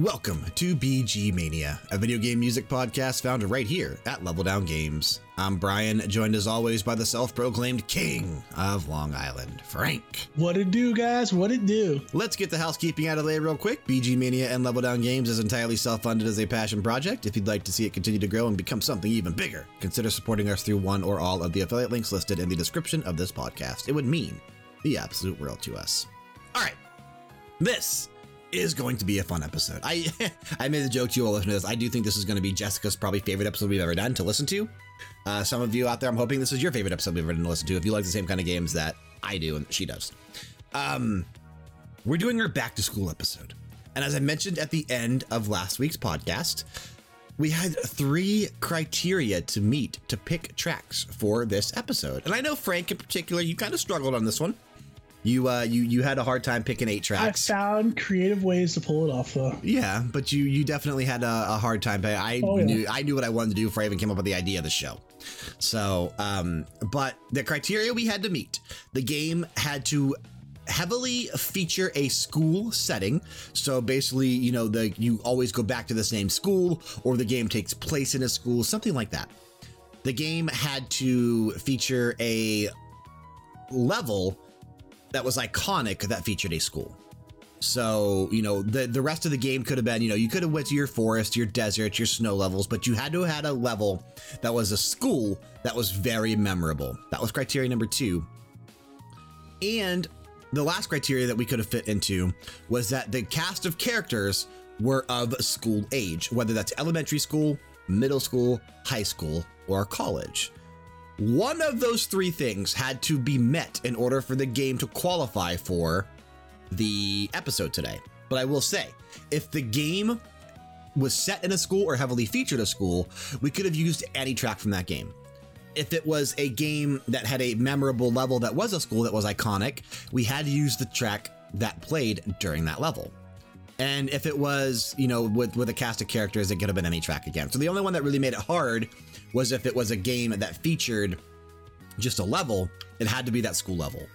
Welcome to BG Mania, a video game music podcast found right here at Level Down Games. I'm Brian, joined as always by the self proclaimed king of Long Island, Frank. What it do, guys? What it do? Let's get the housekeeping out of the way real quick. BG Mania and Level Down Games is entirely self funded as a passion project. If you'd like to see it continue to grow and become something even bigger, consider supporting us through one or all of the affiliate links listed in the description of this podcast. It would mean the absolute world to us. All right. This is going to be a fun episode. I I made the joke to you all listening to this. I do think this is going to be Jessica's probably favorite episode we've ever done to listen to. Uh, some of you out there, I'm hoping this is your favorite episode we've ever done to listen to if you like the same kind of games that I do and she does. Um, we're doing our back to school episode. And as I mentioned at the end of last week's podcast, we had three criteria to meet to pick tracks for this episode. And I know Frank in particular, you kind of struggled on this one. You uh you you had a hard time picking eight tracks. I found creative ways to pull it off though. Yeah, but you you definitely had a, a hard time. I Oh, yeah. knew I knew what I wanted to do before I even came up with the idea of the show. So, um, but the criteria we had to meet, the game had to heavily feature a school setting. So basically, you know, the you always go back to the same school, or the game takes place in a school, something like that. The game had to feature a level that was iconic that featured a school. So, you know, the, the rest of the game could have been, you know, you could have went to your forest, your desert, your snow levels, but you had to have had a level that was a school that was very memorable. That was criteria number two. And the last criteria that we could have fit into was that the cast of characters were of school age, whether that's elementary school, middle school, high school, or college. One of those three things had to be met in order for the game to qualify for the episode today. But I will say, if the game was set in a school or heavily featured a school, we could have used any track from that game. If it was a game that had a memorable level that was a school that was iconic, we had to use the track that played during that level. And if it was, you know, with, with a cast of characters, it could have been any track again. So the only one that really made it hard was if it was a game that featured just a level, it had to be that school level.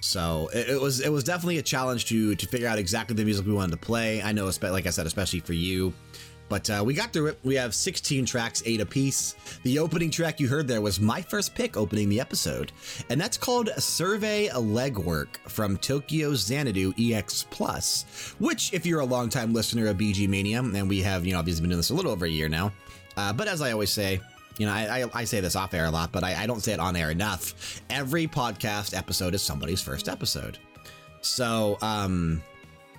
So it, it was it was definitely a challenge to to figure out exactly the music we wanted to play. I know, like I said, especially for you. But uh, we got through it. We have 16 tracks, eight apiece. The opening track you heard there was my first pick opening the episode, and that's called Survey Legwork from Tokyo Xanadu EX Plus, which, if you're a longtime listener of BG Mania, and we have, you know, obviously been doing this a little over a year now, uh, but as I always say, you know, I, I, I say this off air a lot, but I, I don't say it on air enough. Every podcast episode is somebody's first episode. So, um,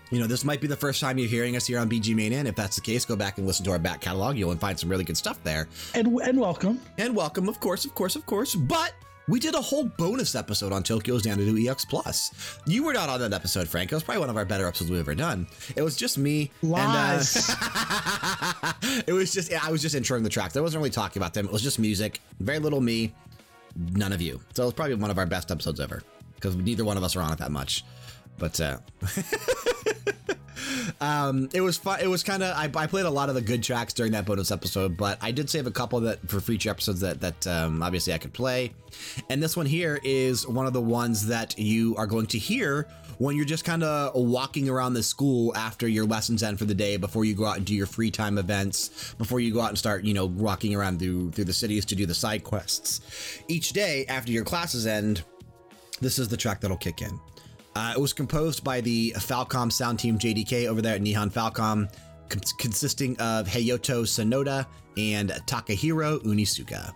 you know, this might be the first time you're hearing us here on BG Mania. And if that's the case, go back and listen to our back catalog. You'll find some really good stuff there. And and welcome. And welcome, of course, of course, of course. But we did a whole bonus episode on Tokyo Xanadu EX Plus. You were not on that episode, Frank. It was probably one of our better episodes we've ever done. It was just me. Lies. And, uh, it was just, I was just introing the tracks. I wasn't really talking about them. It was just music. Very little me, none of you. So it was probably one of our best episodes ever because neither one of us are on it that much. But uh, um, it was fun. It was kind of I, I played a lot of the good tracks during that bonus episode, but I did save a couple that for future episodes that that um, obviously I could play. And this one here is one of the ones that you are going to hear when you're just kind of walking around the school after your lessons end for the day, before you go out and do your free time events, before you go out and start, you know, walking around through through the cities to do the side quests. Each day after your classes end, this is the track that'll kick in. Uh, it was composed by the Falcom sound team JDK over there at Nihon Falcom, con- consisting of Hayato Sonoda and Takahiro Unisuga,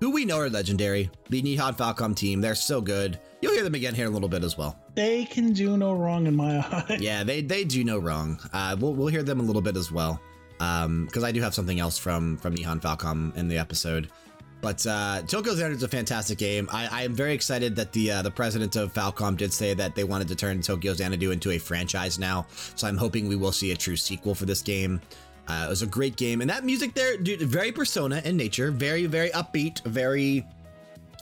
who we know are legendary. The Nihon Falcom team, they're so good. You'll hear them again here in a little bit as well. They can do no wrong in my eyes. Yeah, they, they do no wrong. Uh, we'll, we'll hear them a little bit as well, because I do have something else from, from Nihon Falcom in the episode. But uh, Tokyo is a fantastic game. I, I am very excited that the uh, the president of Falcom did say that they wanted to turn Tokyo Xanadu into a franchise now. So I'm hoping we will see a true sequel for this game. Uh, it was a great game, and that music there, dude, very Persona in nature, very very upbeat, very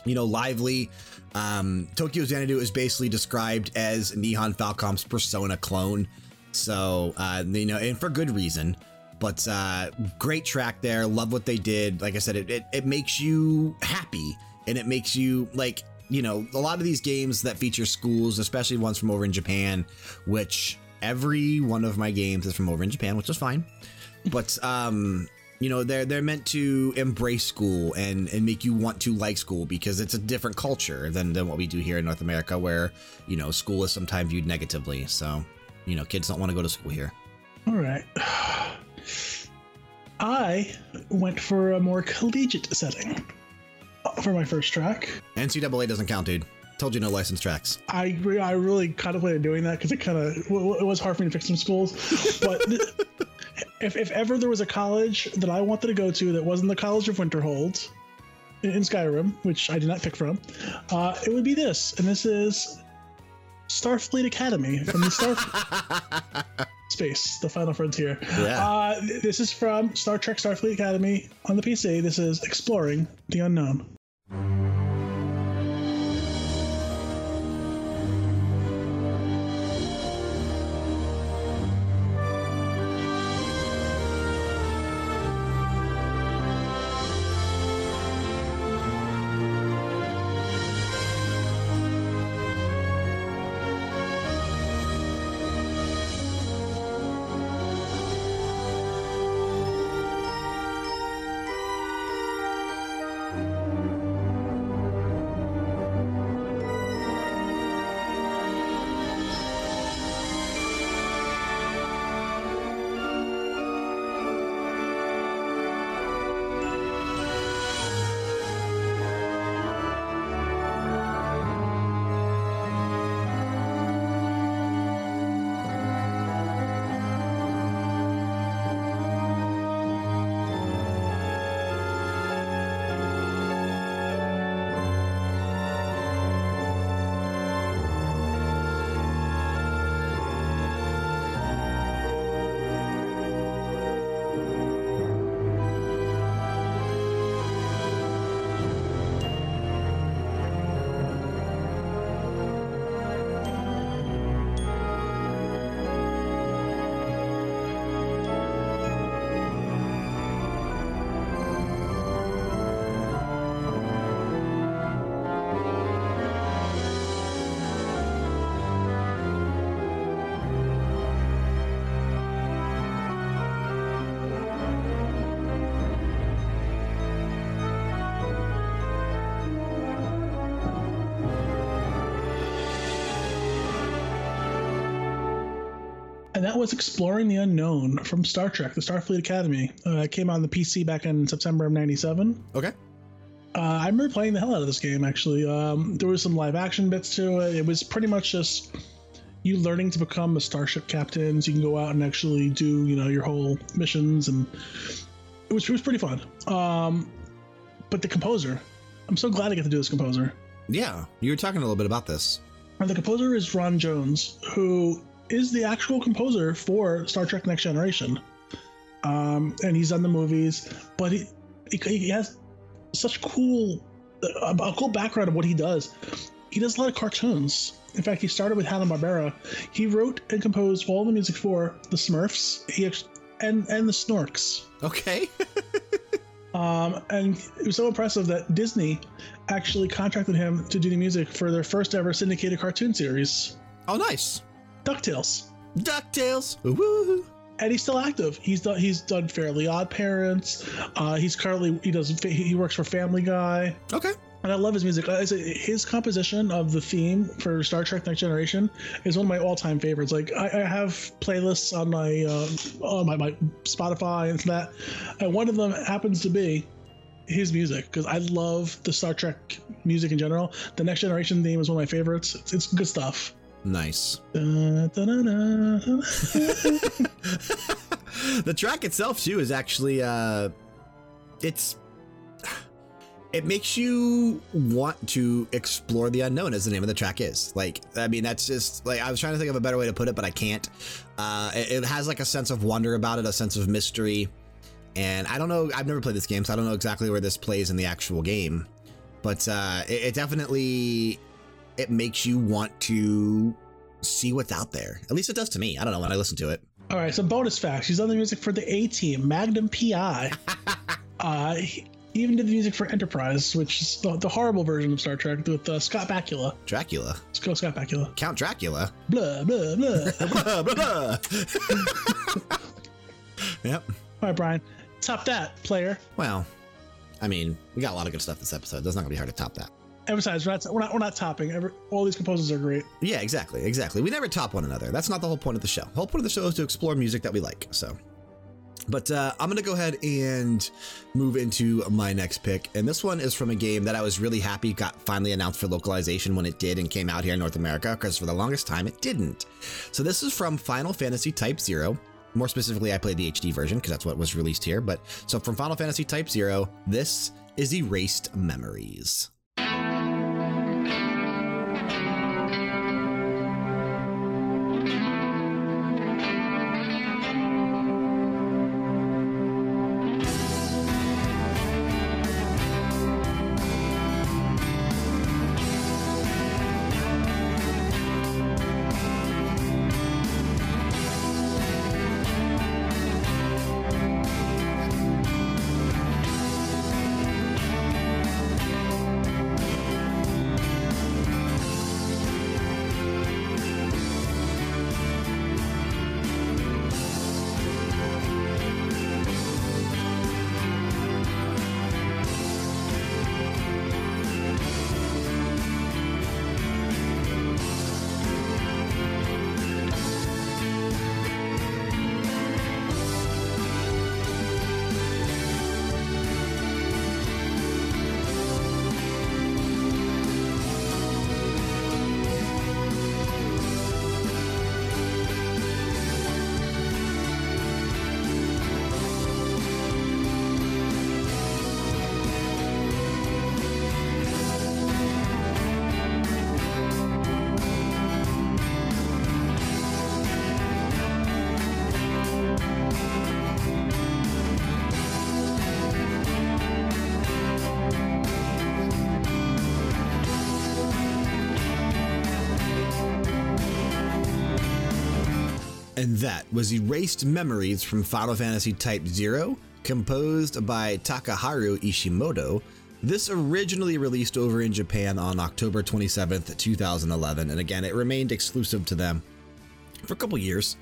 you know lively. Um, Tokyo Xanadu is basically described as Nihon Falcom's Persona clone. So uh, you know, and for good reason. But uh, great track there. Love what they did. Like I said, it, it, it makes you happy and it makes you like, you know, a lot of these games that feature schools, especially ones from over in Japan, which every one of my games is from over in Japan, which is fine. But um, you know, they're they're meant to embrace school and and make you want to like school because it's a different culture than than what we do here in North America, where you know school is sometimes viewed negatively. So, you know, kids don't want to go to school here. All right. I went for a more collegiate setting for my first track. NCAA doesn't count, dude. Told you no licensed tracks. I re- I really contemplated doing that because it kind of w- it was hard for me to pick some schools, but if, if ever there was a college that I wanted to go to that wasn't the College of Winterhold in, in Skyrim, which I did not pick from, uh, it would be this, and this is Starfleet Academy from the Star Space, the Final Frontier. Yeah. Uh, this is from Star Trek Starfleet Academy on the PC. This is Exploring the Unknown. And that was Exploring the Unknown from Star Trek, the Starfleet Academy. Uh, it came on the PC back in September of 97. Okay. Uh, I remember playing the hell out of this game, actually. Um, there was some live action bits to it. It was pretty much just you learning to become a starship captain. So you can go out and actually do, you know, your whole missions. And it was, it was pretty fun. Um, but the composer, I'm so glad I get to do this composer. Yeah, you were talking a little bit about this. And the composer is Ron Jones, who is the actual composer for Star Trek Next Generation. Um, and he's done the movies, but he, he, he has such cool, a, a cool background of what he does. He does a lot of cartoons. In fact, he started with Hanna Barbera. He wrote and composed all the music for the Smurfs. He and and the Snorks. Okay. Um, and it was so impressive that Disney actually contracted him to do the music for their first ever syndicated cartoon series, oh, nice. DuckTales. Ducktales. Woo. and he's still active. He's done he's done Fairly Odd Parents. Uh, he's currently he does he works for Family Guy, Okay. and I love his music. Uh, His composition of the theme for Star Trek Next Generation is one of my all time favorites. Like I, I have playlists on my uh, on my, my Spotify and that, and one of them happens to be his music because I love the Star Trek music in general. The Next Generation theme is one of my favorites. It's, it's good stuff. Nice. The track itself too is actually uh it's it makes you want to explore the unknown as the name of the track is. Like i mean that's just like i was trying to think of a better way to put it but i can't. Uh it, it has like a sense of wonder about it a sense of mystery. And i don't know i've never played this game so i don't know exactly where this plays in the actual game. But uh it, it definitely it makes you want to see what's out there at least it does to me i don't know when i listen to it All right, so bonus facts. He's done the music for the A Team, Magnum PI. uh, he- even did the music for Enterprise, which is the, the horrible version of Star Trek with uh, Scott Bakula. Dracula. Let's go, Scott Bakula. Count Dracula. Blah, blah, blah. blah, blah, blah. yep. All right, Brian. Top that, player. Well, I mean, we got a lot of good stuff this episode. That's not going to be hard to top that. Besides, we're not, we're not, we're not topping. Every, all these composers are great. Yeah, exactly. Exactly. We never top one another. That's not the whole point of the show. The whole point of the show is to explore music that we like. So, but uh, I'm going to go ahead and move into my next pick. And this one is from a game that I was really happy got finally announced for localization when it did and came out here in North America because for the longest time it didn't. So, this is from Final Fantasy Type Zero. More specifically, I played the HD version because that's what was released here. But so from Final Fantasy Type Zero, this is Erased Memories. And that was Erased Memories from Final Fantasy Type 0, composed by Takeharu Ishimoto. This originally released over in Japan on October 27th, 2011, and again, it remained exclusive to them for a couple years.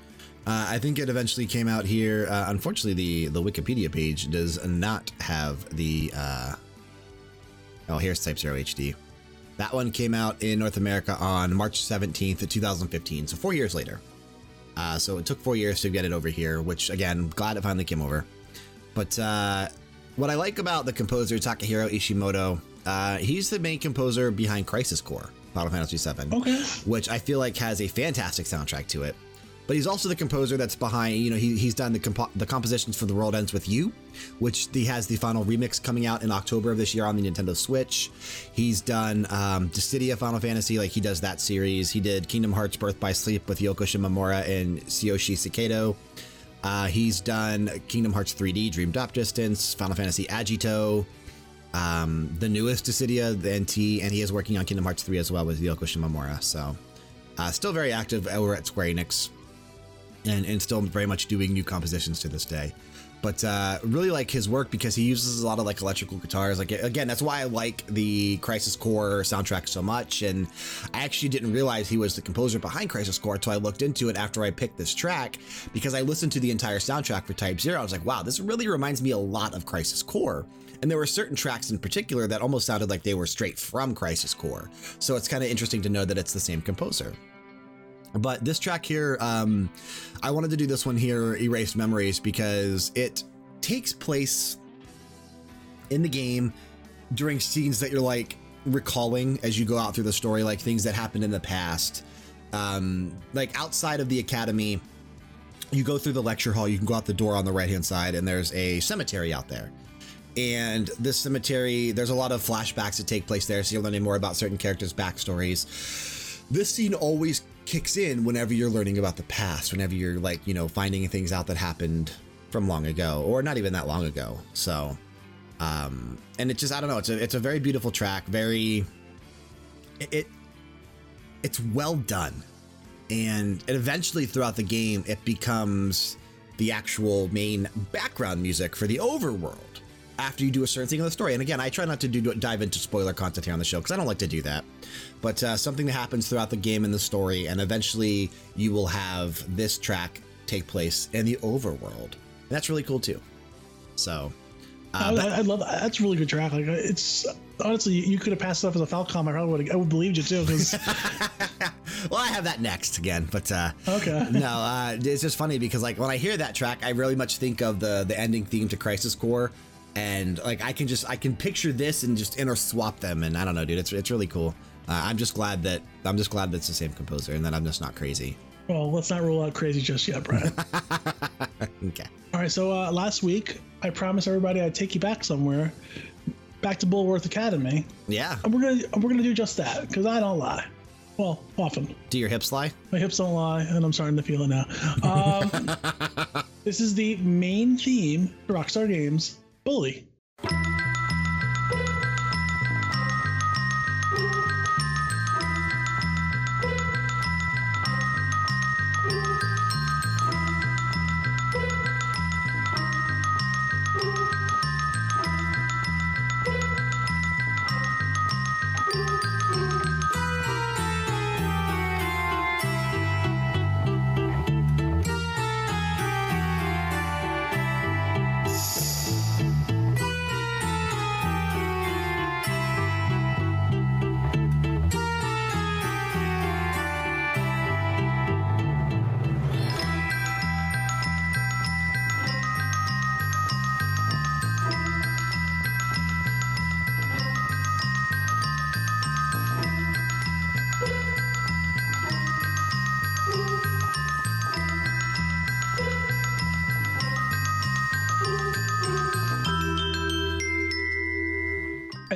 Uh, I think it eventually came out here. Uh, unfortunately, the, the Wikipedia page does not have the. Uh, oh, here's Type 0 HD. That one came out in North America on March 17th, 2015, so four years later. Uh, so it took four years to get it over here, which again, glad it finally came over. But uh, what I like about the composer Takahiro Ishimoto, uh, he's the main composer behind Crisis Core, Final Fantasy VII, Okay. which I feel like has a fantastic soundtrack to it. But he's also the composer that's behind, you know, he, he's done the, compo the compositions for The World Ends With You, which he has the final remix coming out in October of this year on the Nintendo Switch. He's done um, Dissidia Final Fantasy, like he does that series. He did Kingdom Hearts Birth by Sleep with Yoko Shimomura and Tsuyoshi Sekito. Uh, he's done Kingdom Hearts 3D, Dream Drop Distance, Final Fantasy Agito, um, the newest Dissidia, the NT, and he is working on Kingdom Hearts 3 as well with Yoko Shimomura. So, uh, still very active over at Square Enix and, and still very much doing new compositions to this day. But uh, really like his work because he uses a lot of like electrical guitars. Like again, that's why I like the Crisis Core soundtrack so much. And I actually didn't realize he was the composer behind Crisis Core until I looked into it after I picked this track because I listened to the entire soundtrack for Type Zero. I was like, wow, this really reminds me a lot of Crisis Core. And there were certain tracks in particular that almost sounded like they were straight from Crisis Core. So it's kind of interesting to know that it's the same composer. But this track here, um, I wanted to do this one here, Erased Memories, because it takes place in the game during scenes that you're like recalling as you go out through the story, like things that happened in the past. Um, like outside of the academy, you go through the lecture hall, you can go out the door on the right hand side, and there's a cemetery out there. And this cemetery, there's a lot of flashbacks that take place there, so you're learning more about certain characters' backstories. This scene always kicks in whenever you're learning about the past, whenever you're like, you know, finding things out that happened from long ago or not even that long ago. So, um, and it just, I don't know, it's a, it's a very beautiful track, very, it, it it's well done. And it eventually throughout the game, it becomes the actual main background music for the overworld. After you do a certain thing in the story. And again, I try not to do dive into spoiler content here on the show because I don't like to do that. But uh, something that happens throughout the game and the story, and eventually you will have this track take place in the overworld. And that's really cool too. So, uh, I, I, love that. That's a really good track. Like it's honestly, you could have passed it off as a Falcom. I probably would. I would believe you too. Well, I have that next again, but uh, okay. No, uh, it's just funny because like when I hear that track, I really much think of the the ending theme to Crisis Core, and like I can just I can picture this and just inter swap them, and I don't know, dude. It's it's really cool. Uh, I'm just glad that I'm just glad that it's the same composer, and that I'm just not crazy. Well, let's not rule out crazy just yet, Brian. okay. All right. So uh, last week, I promised everybody I'd take you back somewhere, back to Bullworth Academy. Yeah. And we're gonna we're gonna do just that because I don't lie. Well, often. Do your hips lie? My hips don't lie, and I'm starting to feel it now. Um, this is the main theme for Rockstar Games, Bully.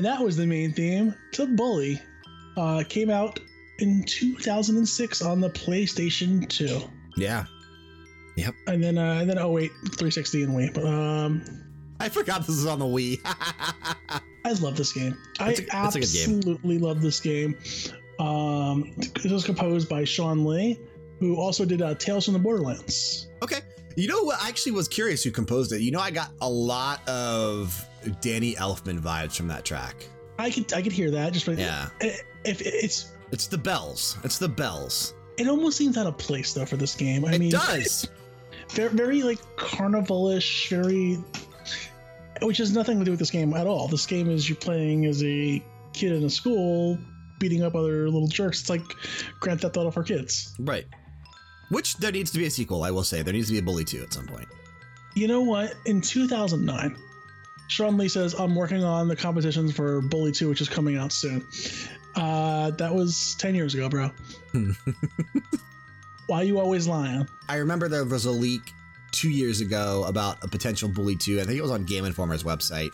That was the main theme to Bully. Uh, came out in 2006 on the PlayStation 2. Yeah. Yep. And then, uh, and then, oh wait, 360 and Wii. But um, I forgot this is on the Wii. I love this game. I absolutely game. love this game. Um, it was composed by Shawn Lee, who also did uh, Tales from the Borderlands. Okay. You know what? I actually was curious who composed it. You know, I got a lot of Danny Elfman vibes from that track. I could I could hear that just right. Yeah. Eh, if it's it's the bells. It's the bells. It almost seems out of place though for this game. I it mean, does. Very, very like carnivalish, very, which has nothing to do with this game at all. This game is you playing as a kid in a school beating up other little jerks. It's like Grand Theft Auto for kids. Right. Which there needs to be a sequel, I will say. There needs to be a Bully 2 at some point. You know what? In 2009, Shawn Lee says, I'm working on the competitions for Bully 2, which is coming out soon. Uh, that was 10 years ago, bro. Why you always lying? I remember there was a leak two years ago about a potential Bully 2. I think it was on Game Informer's website.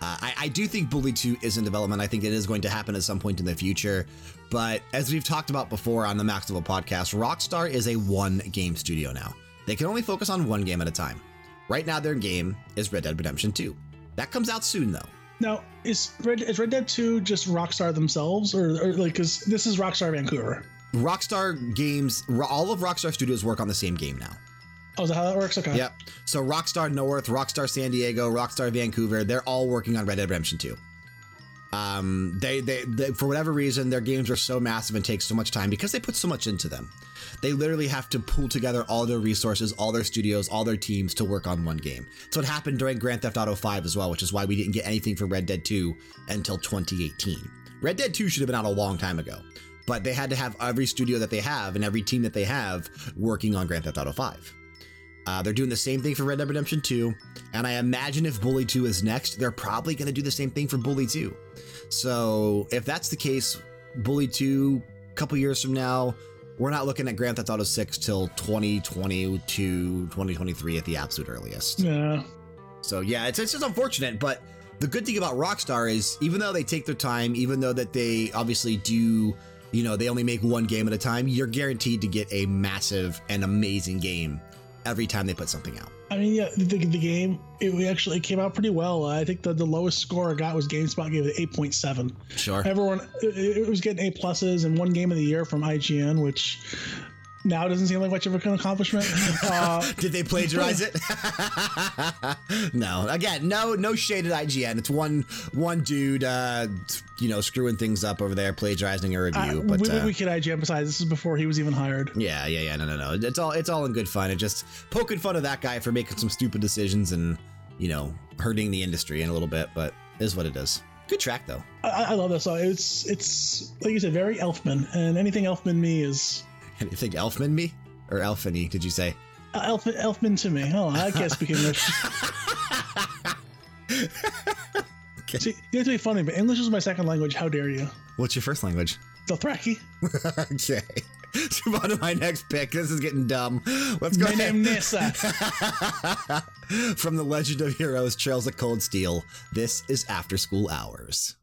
Uh, I, I, do think Bully 2 is in development. I think it is going to happen at some point in the future. But as we've talked about before on the Max Level podcast, Rockstar is a one game studio now. They can only focus on one game at a time. Right now, their game is Red Dead Redemption 2. That comes out soon, though. Now, is Red, is Red Dead 2 just Rockstar themselves, or, or like, because this is Rockstar Vancouver? Rockstar Games, all of Rockstar Studios work on the same game now. Oh, is that how that works? Okay. Yep. So Rockstar North, Rockstar San Diego, Rockstar Vancouver, they're all working on Red Dead Redemption 2. Um, they, they, they, for whatever reason, their games are so massive and take so much time because they put so much into them. They literally have to pull together all their resources, all their studios, all their teams to work on one game. So it happened during Grand Theft Auto 5 as well, which is why we didn't get anything for Red Dead 2 until 2018. Red Dead 2 should have been out a long time ago, but they had to have every studio that they have and every team that they have working on Grand Theft Auto 5. Uh, they're doing the same thing for Red Dead Redemption 2. And I imagine if Bully 2 is next, they're probably going to do the same thing for Bully 2. So if that's the case, Bully 2, a couple years from now, we're not looking at Grand Theft Auto 6 till 2022, 2023 at the absolute earliest. Yeah. So yeah, it's, it's just unfortunate. But the good thing about Rockstar is even though they take their time, even though that they obviously do you know, they only make one game at a time, you're guaranteed to get a massive and amazing game every time they put something out. I mean, yeah, the, the game it actually came out pretty well. I think the, the lowest score I got was GameSpot gave it eight point seven. Sure, everyone it, it, was getting A pluses and won game of the year from IGN, which now it doesn't seem like much of an accomplishment. Uh, Did they plagiarize it? no. Again, no no shade at IGN. It's one one dude, uh, you know, screwing things up over there, plagiarizing a review. uh, but we, uh, we could IGN emphasize this is before he was even hired. yeah, yeah, yeah. No, no, no. It's all it's all in good fun. It just poking fun of that guy for making some stupid decisions and you know hurting the industry in a little bit, but it is what it is. Good track though. I, I love this song. It's it's like you said, very Elfman, and anything Elfman me is Anything Elfman me or Elfany? Did you say? uh, Elfman, Elfman to me. Oh, I can't speak English. See, you have to be funny, but English is my second language. How dare you? What's your first language? Dothraki. okay. Move on to my next pick. This is getting dumb. Let's go My ahead. name Nissa. From the Legend of Heroes Trails of Cold Steel, this is After School Hours.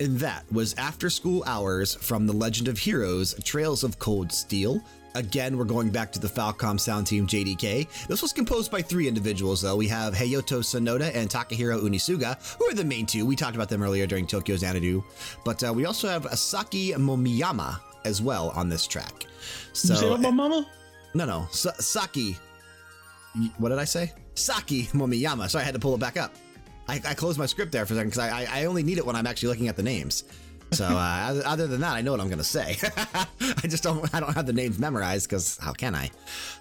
And that was After School Hours from The Legend of Heroes Trails of Cold Steel. Again, we're going back to the Falcom sound team JDK. This was composed by three individuals, though. We have Hayato Sonoda and Takahiro Unisuga, who are the main two. We talked about them earlier during Tokyo Xanadu. But uh, we also have Asaki Momiyama as well on this track. So, you say about my mama? no, no, Sa- Saki. What did I say? Saki Momiyama. Sorry, I had to pull it back up. I, I closed my script there for a second because I, I only need it when I'm actually looking at the names. So uh, other- than that, I know what I'm going to say. I just don't I don't have the names memorized because how can I?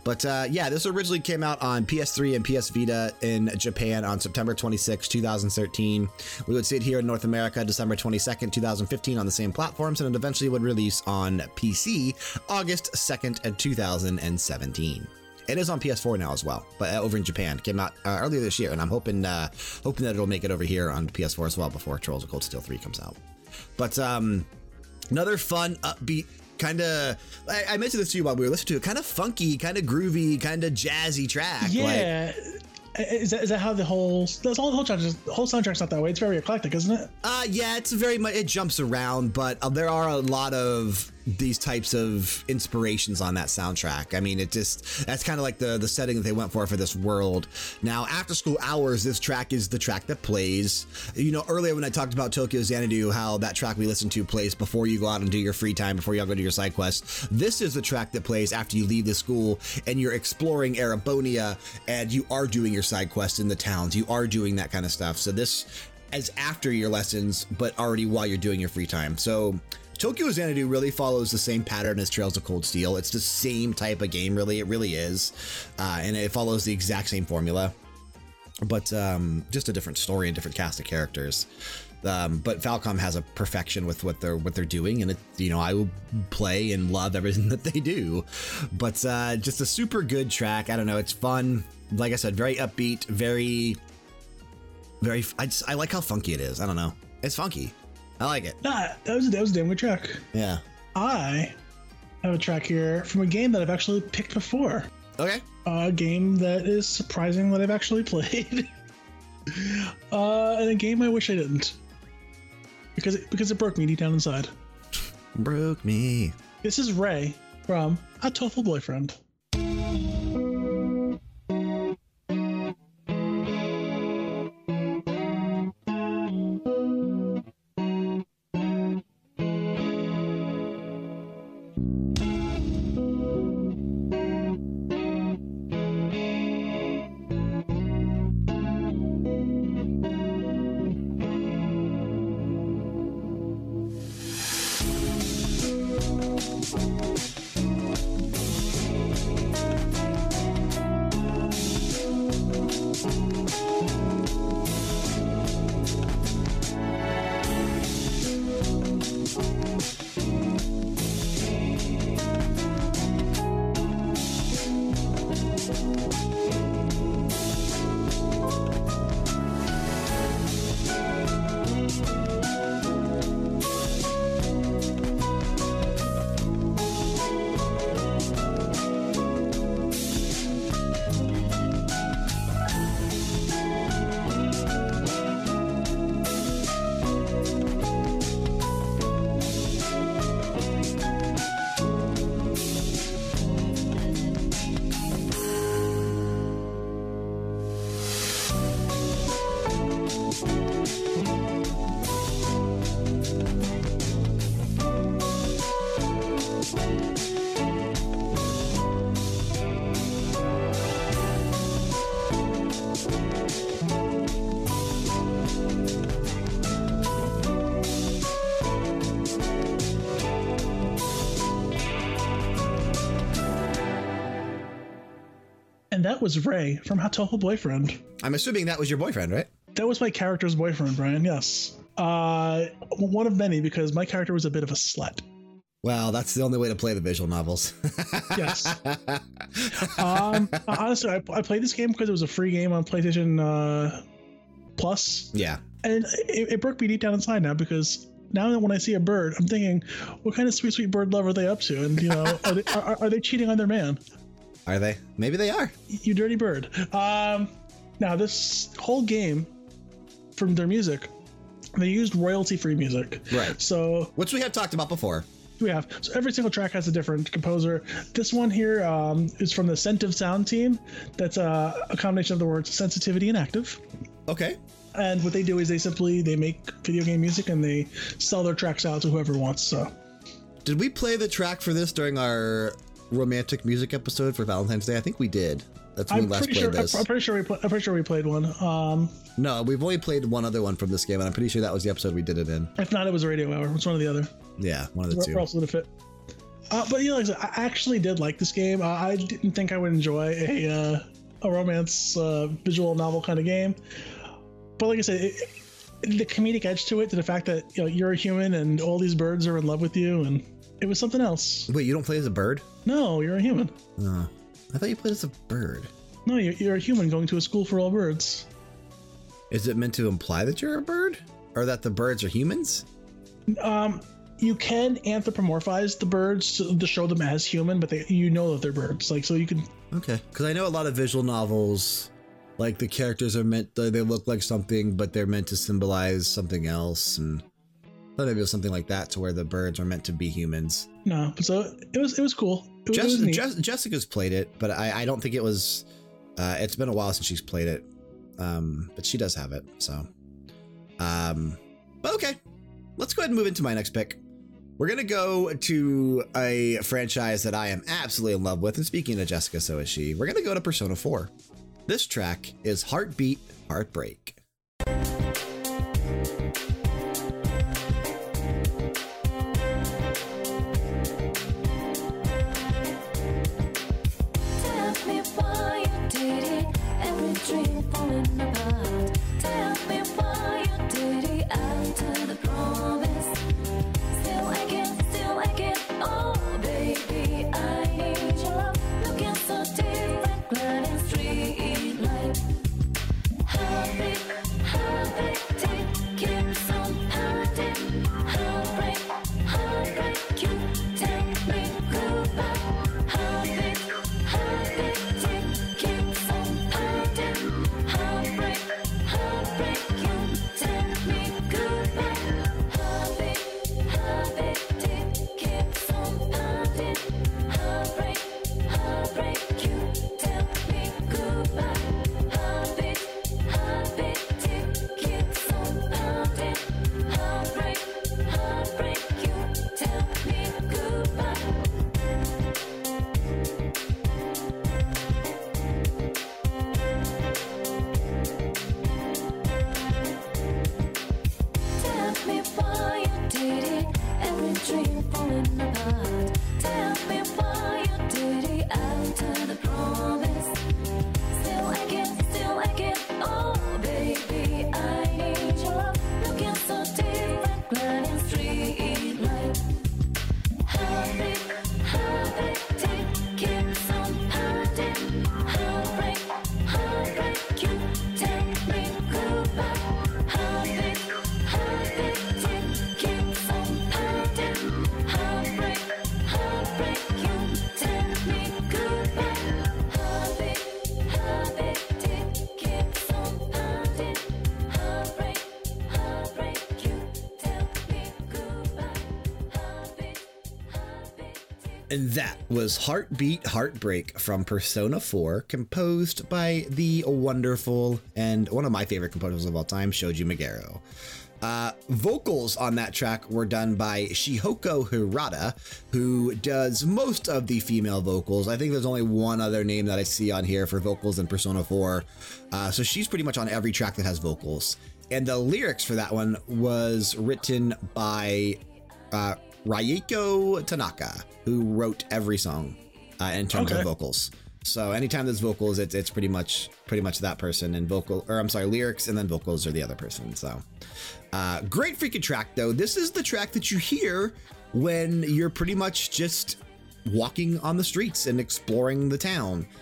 But uh, yeah, this originally came out on PS3 and PS Vita in Japan on September 26, 2013. We would see it here in North America December 22nd, 2015 on the same platforms, and it eventually would release on PC August 2nd, of 2017. It is on PS4 now as well, but uh, over in Japan. Came out uh, earlier this year, and I'm hoping uh, hoping that it'll make it over here on PS4 as well before Trails of Cold Steel 3 comes out. But um, another fun, upbeat, kind of. I, I mentioned this to you while we were listening to it. Kind of funky, kind of groovy, kind of jazzy track. Like, Yeah. is, that, is that how the whole that's all the whole soundtrack the whole soundtrack's not that way? It's very eclectic, isn't it? Uh, yeah, it's very much, it jumps around, but uh, there are a lot of these types of inspirations on that soundtrack. I mean, it just, that's kind of like the, the setting that they went for for this world. Now, After School Hours, this track is the track that plays. You know, earlier when I talked about Tokyo Xanadu, how that track we listen to plays before you go out and do your free time, before you all go to your side quest. This is the track that plays after you leave the school and you're exploring Erebonia and you are doing your side quest in the towns. You are doing that kind of stuff. So this as after your lessons, but already while you're doing your free time. So Tokyo Xanadu really follows the same pattern as Trails of Cold Steel. It's the same type of game, really. It really is. Uh, and it follows the exact same formula. but um, just a different story and different cast of characters. Um, but Falcom has a perfection with what they're what they're doing, and it, you know I will play and love everything that they do. But uh, just a super good track. I don't know, it's fun. Like I said, very upbeat, very, very. I just I like how funky it is. I don't know, it's funky. I like it. Nah, that was that was a damn good track. Yeah. I have a track here from a game that I've actually picked before. Okay. A game that is surprising that I've actually played. uh, and a game I wish I didn't. Because it, because it broke me deep down inside. Broke me. This is Ray from Hatoful Boyfriend. That was Ray from Hatoful Boyfriend. I'm assuming that was your boyfriend, right? That was my character's boyfriend, Brian. Yes. Uh, one of many because my character was a bit of a slut. Well, that's the only way to play the visual novels. Yes. um, honestly, I, I played this game because it was a free game on PlayStation uh, Plus, yeah. and it, it broke me deep down inside now because now that when I see a bird, I'm thinking, what kind of sweet, sweet bird love are they up to? And you know, are they, are, are they cheating on their man? Are they? Maybe they are. You dirty bird. Um, now this whole game, from their music, they used royalty-free music. Right. So Which we have talked about before. we have so every single track has a different composer. This one here um, is from the Sentive Sound team. That's a, a combination of the words sensitivity and active. Okay. And what they do is they simply they make video game music and they sell their tracks out to whoever wants. So Did we play the track for this during our romantic music episode for Valentine's Day? I think we did. That's when I'm we last played sure this. I'm pretty sure we pla- I'm pretty sure we played one. Um, no, we've only played one other one from this game, and I'm pretty sure that was the episode we did it in. if not, it was a radio hour. It's one or the other. Yeah, one of the We're, two. we're also gonna fit. Uh, but you know, like I said, I actually did like this game. Uh, I didn't think I would enjoy a uh, a romance uh, visual novel kind of game. But like I said, it, the comedic edge to it, to the fact that you know you're a human and all these birds are in love with you, and it was something else. Wait, you don't play as a bird? No, you're a human. Oh, I thought you played as a bird. No, you're, you're a human going to a school for all birds. Is it meant to imply that you're a bird, or that the birds are humans? Um, you can anthropomorphize the birds to, to show them as human, but they, you know that they're birds. Like so, you can Okay, because I know a lot of visual novels, like the characters are meant they look like something, but they're meant to symbolize something else, and thought maybe it was something like that, to where the birds were meant to be humans. no. But so it was it was cool. It, was- Jess, was neat. Jess, Jessica's played it, but I, I don't think it was. Uh, it's been a while since she's played it, um, but she does have it. So, um, but okay, let's go ahead and move into my next pick. We're gonna go to a franchise that I am absolutely in love with, and speaking of Jessica, so is she. We're gonna go to Persona 4. This track is Heartbeat Heartbreak. Tell me And that was Heartbeat Heartbreak from Persona 4, composed by the wonderful and one of my favorite composers of all time, Shoji Meguro. Uh, vocals on that track were done by Shihoko Hirata, who does most of the female vocals. I think there's only one other name that I see on here for vocals in Persona 4. Uh, so she's pretty much on every track that has vocals. And the lyrics for that one was written by uh, Reiko Tanaka, who wrote every song uh, in terms Okay. of vocals. So anytime there's vocals, it's it's pretty much pretty much that person, and vocal or I'm sorry, lyrics and then vocals are the other person. So uh, great freaking track though. This is the track that you hear when you're pretty much just walking on the streets and exploring the town.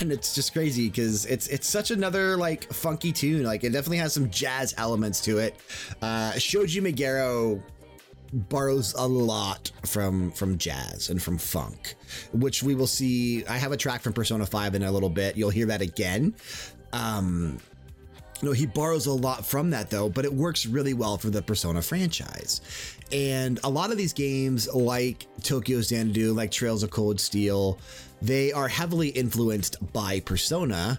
And it's just crazy because it's it's such another like funky tune. Like it definitely has some jazz elements to it. Uh, Shoji Meguro borrows a lot from from jazz and from funk, which we will see. I have a track from Persona 5 in a little bit. You'll hear that again. Um, no, he borrows a lot from that though, but it works really well for the Persona franchise. And a lot of these games, like Tokyo Xanadu, like Trails of Cold Steel, they are heavily influenced by Persona,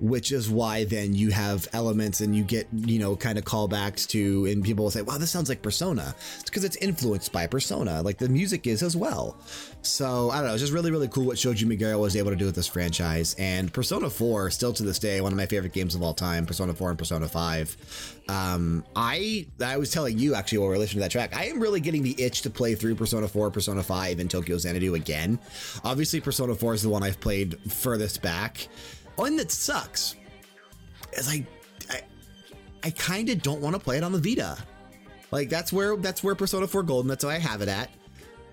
which is why then you have elements and you get, you know, kind of callbacks to, and people will say, wow, this sounds like Persona. It's because it's influenced by Persona, like the music is as well. So I don't know, it's just really, really cool what Shoji Meguro was able to do with this franchise. And Persona 4, still to this day, one of my favorite games of all time, Persona 4 and Persona 5. Um, I, I was telling you actually while we were listening to that track, I am really getting the itch to play through Persona 4, Persona 5, and Tokyo Xanadu again. Obviously, Persona 4 is the one I've played furthest back. One that sucks is I, I, I kind of don't want to play it on the Vita. Like that's where that's where Persona 4 Golden. That's why I have it at.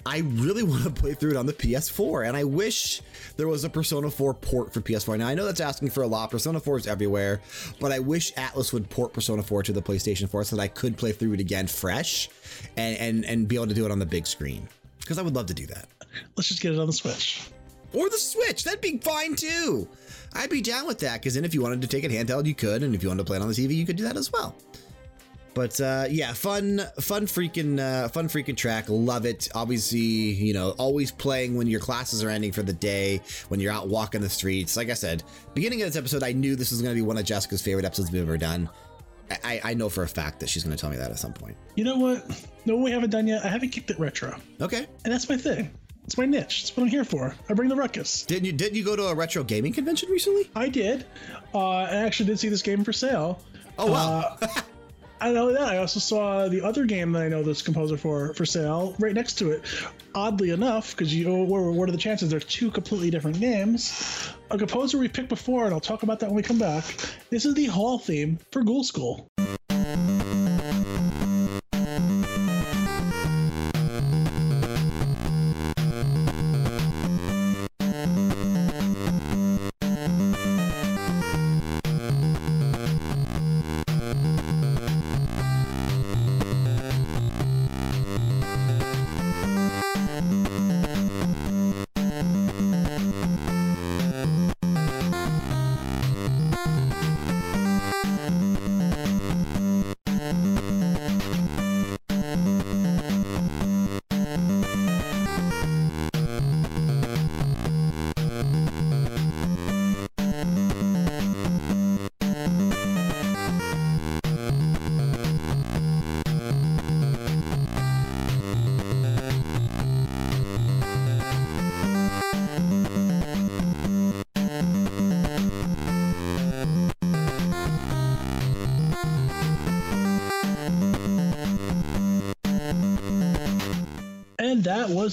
I really want to play through it on the PS4, and I wish there was a Persona 4 port for PS4. Now I know that's asking for a lot. Persona 4 is everywhere, but I wish Atlus would port Persona 4 to the PlayStation 4 so that I could play through it again fresh, and and and be able to do it on the big screen. Because I would love to do that. Let's just get it on the Switch. Or the Switch. That'd be fine too. I'd be down with that because then if you wanted to take it handheld, you could. And if you wanted to play it on the TV, you could do that as well. But uh, yeah, fun, fun freaking, uh, fun freaking track. Love it. Obviously, you know, always playing when your classes are ending for the day, when you're out walking the streets. Like I said, beginning of this episode, I knew this was going to be one of Jessica's favorite episodes we've ever done. I, I know for a fact that she's going to tell me that at some point. You know what? No, we haven't done yet. I haven't kicked it retro, Okay. and that's my thing. It's my niche. It's what I'm here for. I bring the ruckus. Didn't you? Didn't you go to a retro gaming convention recently? I did. Uh, I actually did see this game for sale. Oh wow. Uh, I know that. I also saw the other game that I know this composer for for sale right next to it. Oddly enough, because you what, what are the chances? They're two completely different games. A composer we picked before, and I'll talk about that when we come back. This is the hall theme for Ghoul School.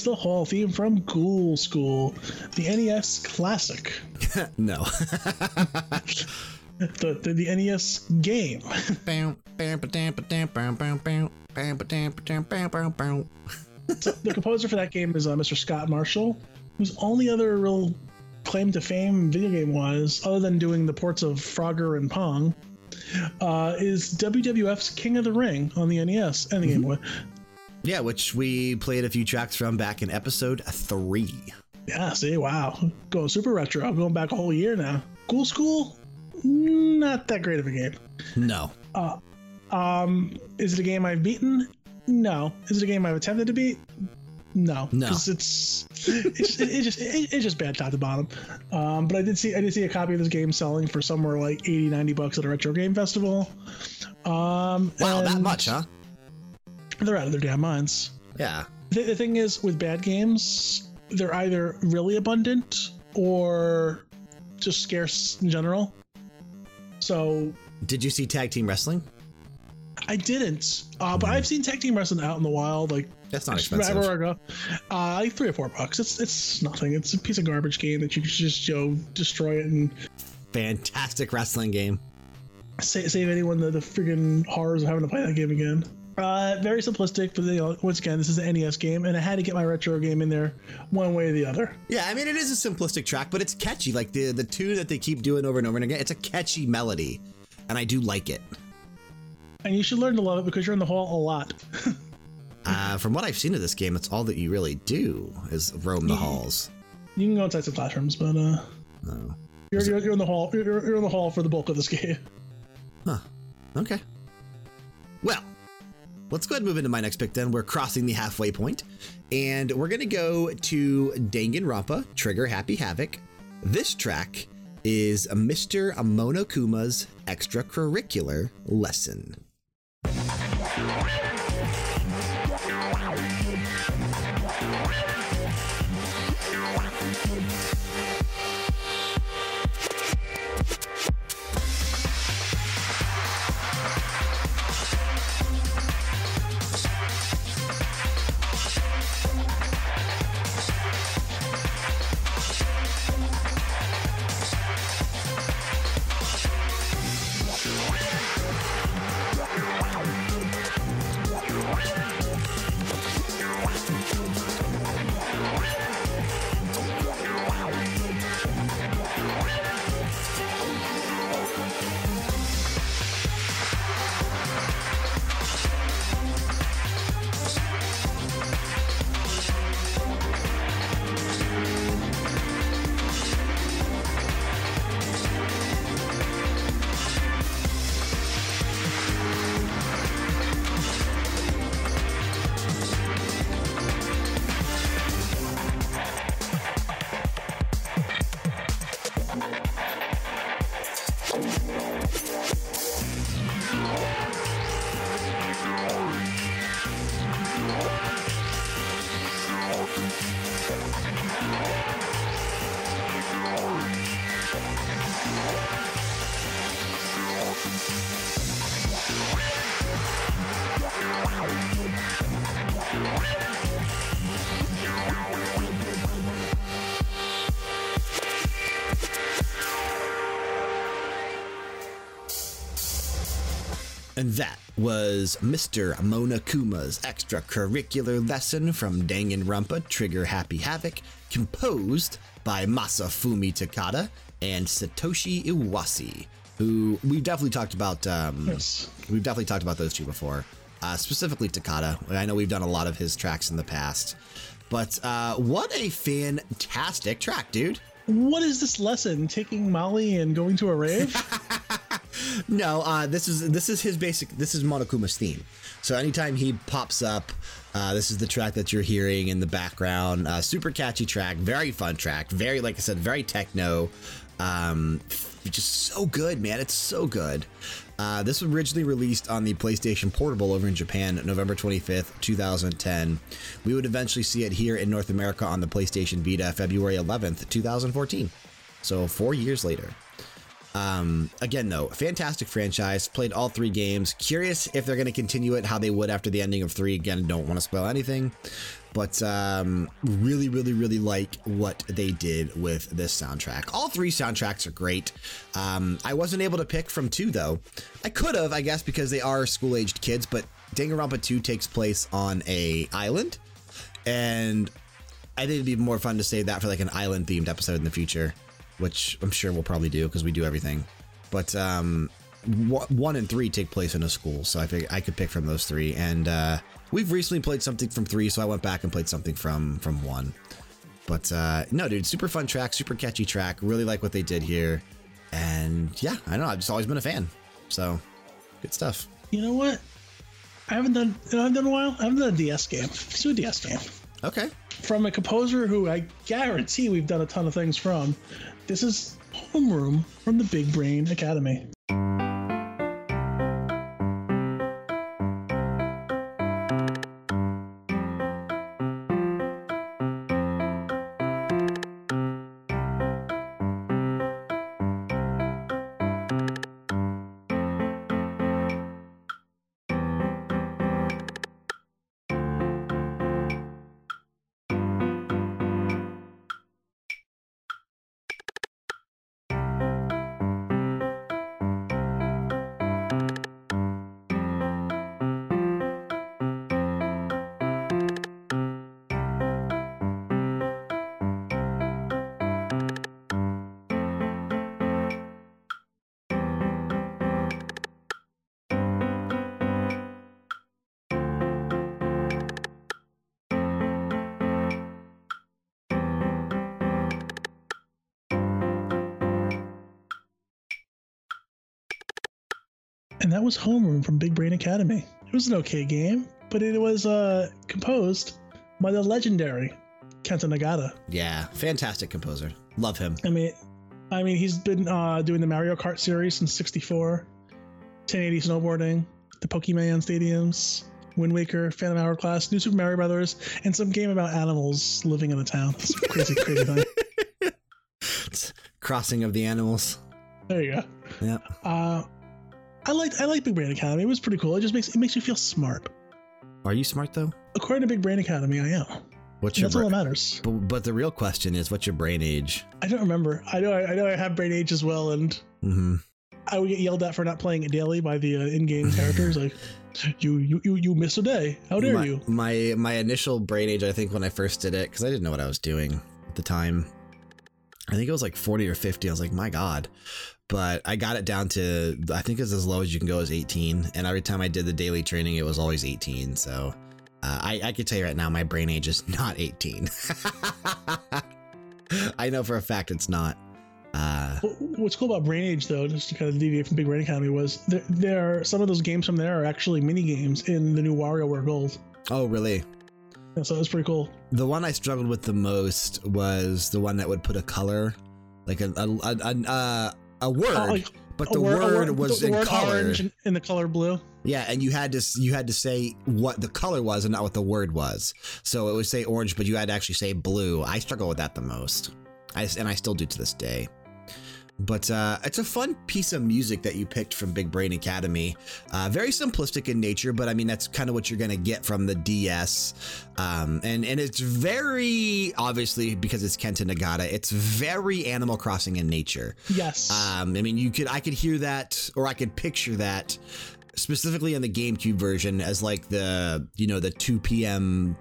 Was the hall theme from Ghoul School, the NES classic, no. the, the, the NES game. the composer for that game is uh, Mr. Scott Marshall, whose only other real claim to fame video game was, other than doing the ports of Frogger and Pong, uh, is WWF's King of the Ring on the NES and the Game Boy. Yeah, which we played a few tracks from back in episode three. Yeah, see, wow. Going super retro. I'm going back a whole year now. Ghoul School, not that great of a game. No. Um, is it a game I've beaten? No. Is it a game I've attempted to beat? No, No. because it's it just it, it just it, it's just bad top to bottom. Um, but I did see I did see a copy of this game selling for somewhere like 80, 90 bucks at a retro game festival. Um, Wow, that much, huh? They're out of their damn minds. Yeah. The, the thing is, with bad games, they're either really abundant or just scarce in general. So Did you see Tag Team Wrestling? I didn't, uh, but I've seen tag team wrestling out in the wild, like That's not expensive. wherever I go. Uh, like three or four bucks. It's it's nothing. It's a piece of garbage game that you can just you know, destroy it and Fantastic wrestling game. sa- save anyone the, the friggin' horrors of having to play that game again. Uh, very simplistic, but you know, once again, this is an NES game, and I had to get my retro game in there one way or the other. Yeah, I mean it is a simplistic track, but it's catchy. Like the the tune that they keep doing over and over and again, it's a catchy melody, and I do like it. And you should learn to love it because you're in the hall a lot. Uh, from what I've seen of this game, it's all that you really do is roam the halls. You can go inside some classrooms, but uh, Oh. you're, you're, you're in the hall. You're, you're in the hall for the bulk of this game. Huh. Okay. Well, let's go ahead and move into my next pick then. We're crossing the halfway point, and we're going to go to Danganronpa Trigger Happy Havoc. This track is Mr. Monokuma's extracurricular lesson. And that was Mr. Monokuma's extracurricular lesson from Danganronpa Trigger Happy Havoc, composed by Masafumi Takada and Satoshi Iwasi, who we've definitely talked about. Um, Yes. We've definitely talked about those two before, uh, specifically Takada. I know we've done a lot of his tracks in the past, but uh, what a fantastic track, dude. What is this lesson? Taking Molly and going to a rave? No, uh, this is this is his basic. This is Monokuma's theme. So anytime he pops up, uh, this is the track that you're hearing in the background. Uh, super catchy track, very fun track, very like I said, very techno. Um, just so good, man. It's so good. Uh, this was originally released on the PlayStation Portable over in Japan, November 25th, 2010. We would eventually see it here in North America on the PlayStation Vita, February 11th, 2014. So four years later. Um, again, though, fantastic franchise. Played all three games. Curious if they're going to continue it how they would after the ending of three. Again, don't want to spoil anything, but um, really, really, really like what they did with this soundtrack. All three soundtracks are great. Um, I wasn't able to pick from two though. I could have, I guess, because they are school-aged kids. But Danganronpa 2 takes place on a island, and I think it'd be more fun to save that for like an island-themed episode in the future which I'm sure we'll probably do because we do everything. But um, one and three take place in a school, so I figured I could pick from those three. And uh, we've recently played something from three, so I went back and played something from from one. But uh, no, dude, super fun track, super catchy track. Really like what they did here, and yeah, I don't know. I've just always been a fan. So good stuff. you know what? I haven't done. You know, I've done a while. I haven't done a DS game. Let's do a DS game. Okay. from a composer who I guarantee we've done a ton of things from. This is Homeroom from the Big Brain Academy. And that was Homeroom from Big Brain Academy. It was an okay game, but it was uh, composed by the legendary Kenta Nagata. Yeah, fantastic composer. Love him. I mean, I mean, he's been uh, doing the Mario Kart series since '64, 1080 snowboarding, the Pokemon stadiums, Wind Waker, Phantom Hourglass, New Super Mario Brothers, and some game about animals living in a town. It's crazy, crazy thing. It's Crossing of the Animals. There you go. Yeah. Uh, I like I like Big Brain Academy. It was pretty cool. It just makes it makes you feel smart. Are you smart though? According to Big Brain Academy, I am. What's your That's all that bra- matters. but, but the real question is, what's your brain age? I don't remember. I know. I know. I have brain age as well, and Mm-hmm. I would get yelled at for not playing it daily by the uh, in-game characters. Like, you, you, you, you missed a day. How dare my, you? My my initial brain age, I think, when I first did it, because I didn't know what I was doing at the time. I think it was like 40 or 50. I was like, my God. But I got it down to, I think it's as low as you can go is 18. And every time I did the daily training, it was always 18. So uh, I, I can tell you right now, my brain age is not 18. I know for a fact it's not. Uh, What's cool about Brain Age, though, just to kind of deviate from Big Brain Academy, was there, there are some of those games from there are actually mini games in the new WarioWare Gold. oh, really? So that's pretty cool. The one I struggled with the most was the one that would put a color, like a a, a, a, uh, a word, Oh, like but a the word- word, word- was the in word color. and the color blue. Yeah, and you had to you had to say what the color was and not what the word was. So it would say orange, but you had to actually say blue. I struggle with that the most, I, and I still do to this day. But uh, it's a fun piece of music that you picked from Big Brain Academy. Uh, very simplistic in nature, but I mean that's kind of what you're going to get from the DS. Um, and and it's very obviously because it's Kenta Nagata. It's very Animal Crossing in nature. Yes. Um, I mean, you could I could hear that, or I could picture that specifically in the GameCube version as like the you know the 2 p.m.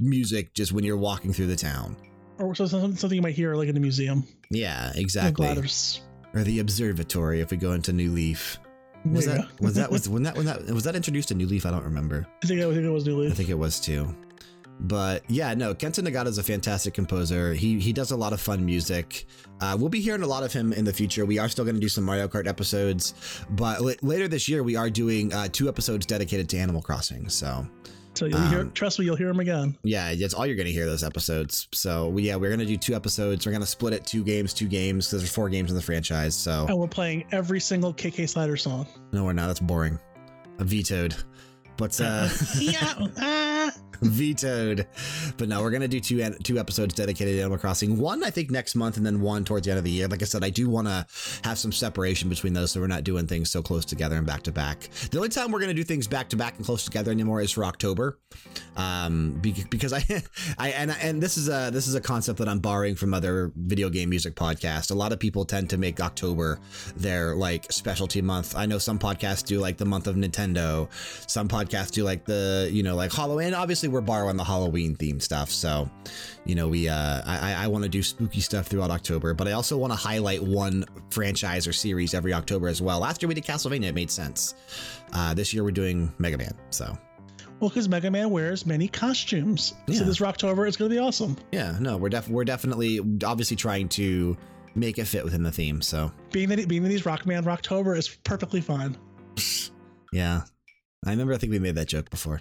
music just when you're walking through the town. or so- something something you might hear like in a museum. Yeah, exactly. Or the observatory if we go into New Leaf. Was you that was that was when that when that was that introduced to New Leaf? I don't remember. I think, I think it was New Leaf. I think it was too. But yeah, no, Kenta Nagata is a fantastic composer. He he does a lot of fun music. Uh, we'll be hearing a lot of him in the future. We are still going to do some Mario Kart episodes, but la- later this year we are doing uh, two episodes dedicated to Animal Crossing. So So you'll hear, Um, trust me, you'll hear them again. yeah, that's all you're going to hear those episodes. So we, yeah, we're going to do two episodes. We're going to split it two games, two games because there's four games in the franchise. So And we're playing every single KK Slider song. no, we're not. That's boring. A vetoed. But uh, yeah. ah. vetoed. But no, we're gonna do two two episodes dedicated to Animal Crossing. One I think next month, and then one towards the end of the year. Like I said, I do want to have some separation between those, so we're not doing things so close together and back to back. The only time we're gonna do things back to back and close together anymore is for October, um, because I, I and and this is a this is a concept that I'm borrowing from other video game music podcasts. A lot of people tend to make October their like specialty month. I know some podcasts do like the month of Nintendo. Some podcasts do like the you know like Halloween. Obviously, we're borrowing the Halloween theme stuff. So, you know, we uh, I, I want to do spooky stuff throughout October, but I also want to highlight one franchise or series every October as well. Last year we did Castlevania. It made sense. Uh, this year we're doing Mega Man. So. Well, because Mega Man wears many costumes. Yeah. So this Rocktober is going to be awesome. Yeah, no, we're def- we're definitely obviously trying to make it fit within the theme. So Being that being that he's Rockman, Rocktober is perfectly fine. yeah, I remember. I think we made that joke before.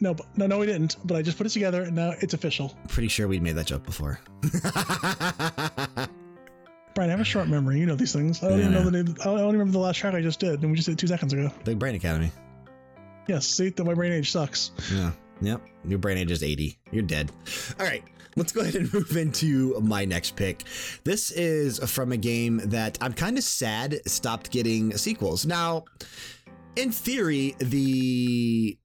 No, no, no, we didn't. But I just put it together, and now it's official. Pretty sure we'd made that joke before. Brian, I have a short memory. You know these things. I don't even Yeah. know the name. I only remember the last track I just did, and we just did it two seconds ago. Big Brain Academy. Yes, see, that my brain age sucks. Yeah. Yep. Your brain age is 80. You're dead. All right. Let's go ahead and move into my next pick. This is from a game that I'm kind of sad stopped getting sequels. Now, in theory, the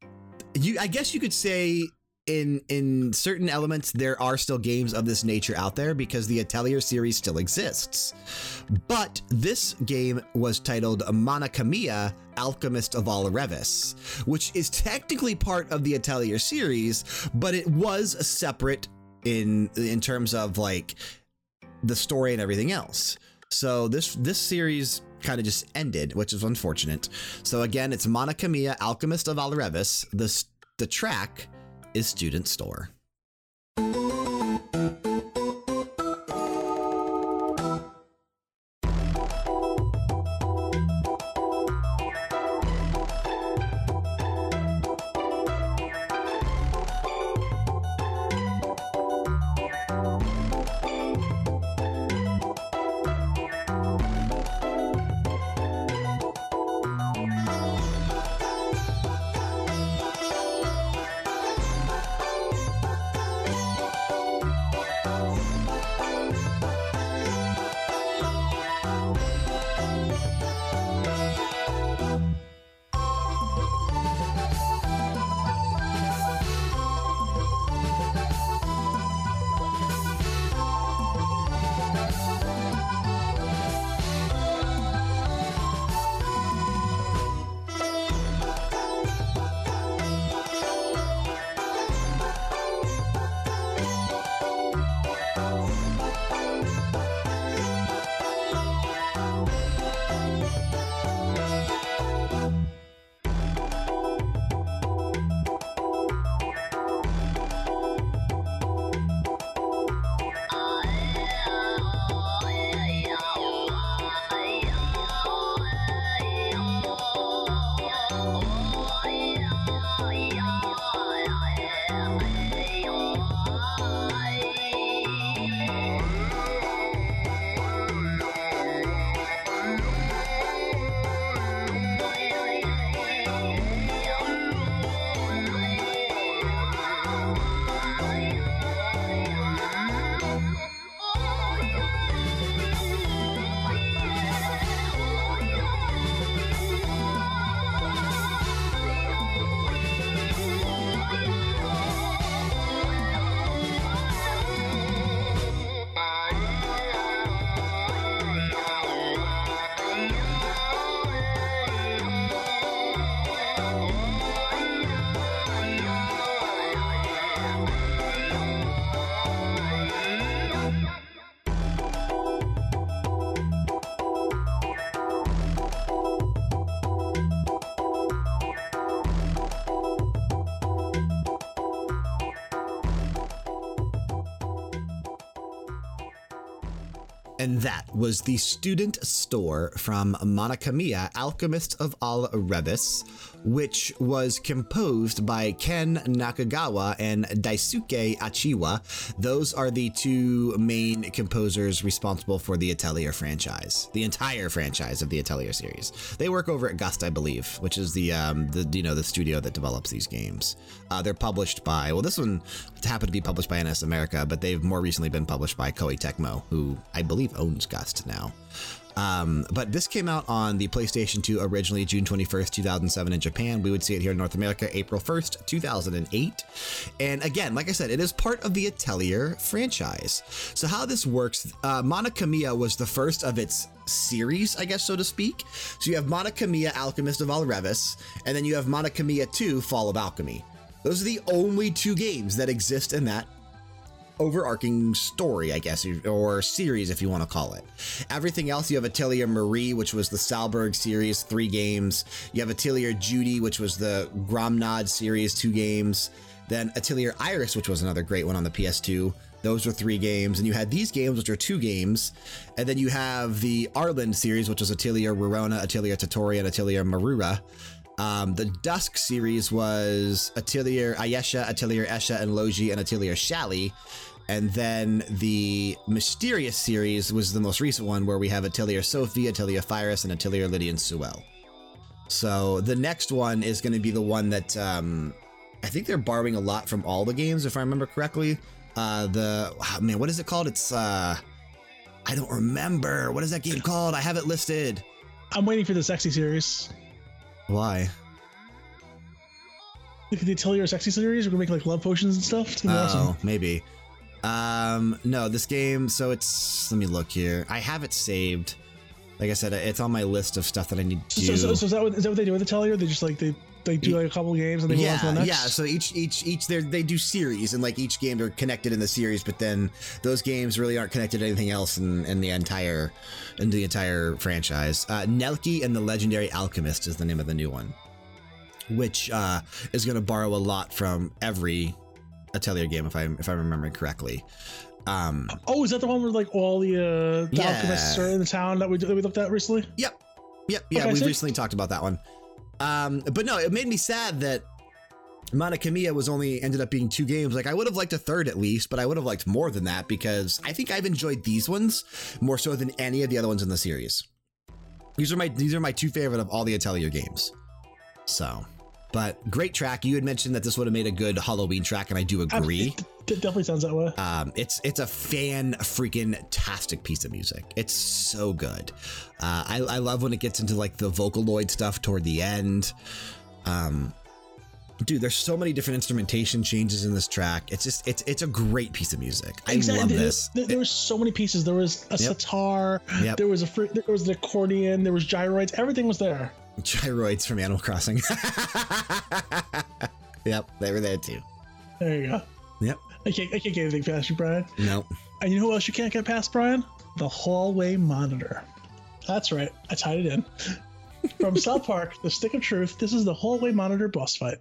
you I guess you could say in in certain elements there are still games of this nature out there because the Atelier series still exists. But this game was titled Mana Khemia Alchemist of Al-Revis, which is technically part of the Atelier series, but it was separate in in terms of like the story and everything else. So this this series kind of just ended, which is unfortunate. So again, it's Mana Khemia Alchemist of Al-Revis. The the track is Student Store. And that was the student store from Mana Khemia, Alchemist of Al-Revis, which was composed by Ken Nakagawa and Daisuke Achiwa. Those are the two main composers responsible for the Atelier franchise, the entire franchise of the Atelier series. They work over at Gust, I believe, which is the, um, the you know the studio that develops these games. Uh, they're published by well, this one happened to be published by NIS America, but they've more recently been published by Koei Tecmo, who I believe owns Gust now. Um, but this came out on the PlayStation 2 originally June 21st, 2007 in Japan. We would see it here in North America April 1st, 2008. And again, like I said, it is part of the Atelier franchise. So, how this works, uh, Mana Khemia was the first of its series, I guess, so to speak. So, you have Mana Khemia Alchemist of Al-Revis, and then you have Mana Khemia 2 Fall of Alchemy. Those are the only two games that exist in that overarching story, I guess, or series, if you want to call it. Everything else, you have Atelier Marie, which was the Salburg series, three games. You have Atelier Judie, which was the Gramnad series, two games. Then Atelier Iris, which was another great one on the PS2. Those were three games. And you had these games, which are two games. And then you have the Arland series, which was Atelier Rorona, Atelier Totori, and Atelier Meruru. Um, the Dusk series was Atelier Ayesha, Atelier Escha, and Logy, and Atelier Shallie. And then the Mysterious series was the most recent one where we have Atelier Sophie, Atelier Firis, and Atelier Lydian Suel. So the next one is going to be the one that um, I think they're borrowing a lot from all the games, if I remember correctly. Uh, the, oh, man, what is it called? It's, uh, I don't remember. What is that game called? I have it listed. I'm waiting for the sexy series. Why? Look at the Atelier sexy series. We're gonna make like love potions and stuff. It's gonna be Oh, awesome. maybe. Um, no, this game. So it's. Let me look here. I have it saved. Like I said, it's on my list of stuff that I need to do. So, so, so is that what is that what they do with Atelier? They just like they they do like a couple games and they to the yeah, next. yeah. So each each each they they do series, and like each game they're connected in the series, but then those games really aren't connected to anything else in, in the entire in the entire franchise. Uh, Nelke and the Legendary Alchemist is the name of the new one, which uh, is going to borrow a lot from every Atelier game, if I if I remember correctly. Um, Oh, is that the one where like all the uh, the Yeah. alchemists are in the town that we that we looked at recently? Yep. Yep. Yeah, Okay, we so- recently talked about that one. Um, but no, it made me sad that Mana Khemia was only ended up being two games. Like I would have liked a third at least, but I would have liked more than that because I think I've enjoyed these ones more so than any of the other ones in the series. These are my these are my two favorite of all the Atelier games. So, but great track. You had mentioned that this would have made a good Halloween track, and I do agree. It, it definitely sounds that way. Um, it's it's a fan freaking tastic piece of music. It's so good. Uh, I, I love when it gets into like the Vocaloid stuff toward the end. Um, dude, there's so many different instrumentation changes in this track. It's just it's it's a great piece of music. I love There- this. There, there were so many pieces. There was a Yep. sitar. Yep. There was a there was an accordion. There was gyroids. Everything was there. Gyroids from Animal Crossing. yep, they were there too. There you go. Yep. I can't I can't get anything past you, Brian. No. And you know who else you can't get past, Brian? The hallway monitor. That's right. I tied it in. From South Park, The Stick of Truth, this is the hallway monitor boss fight.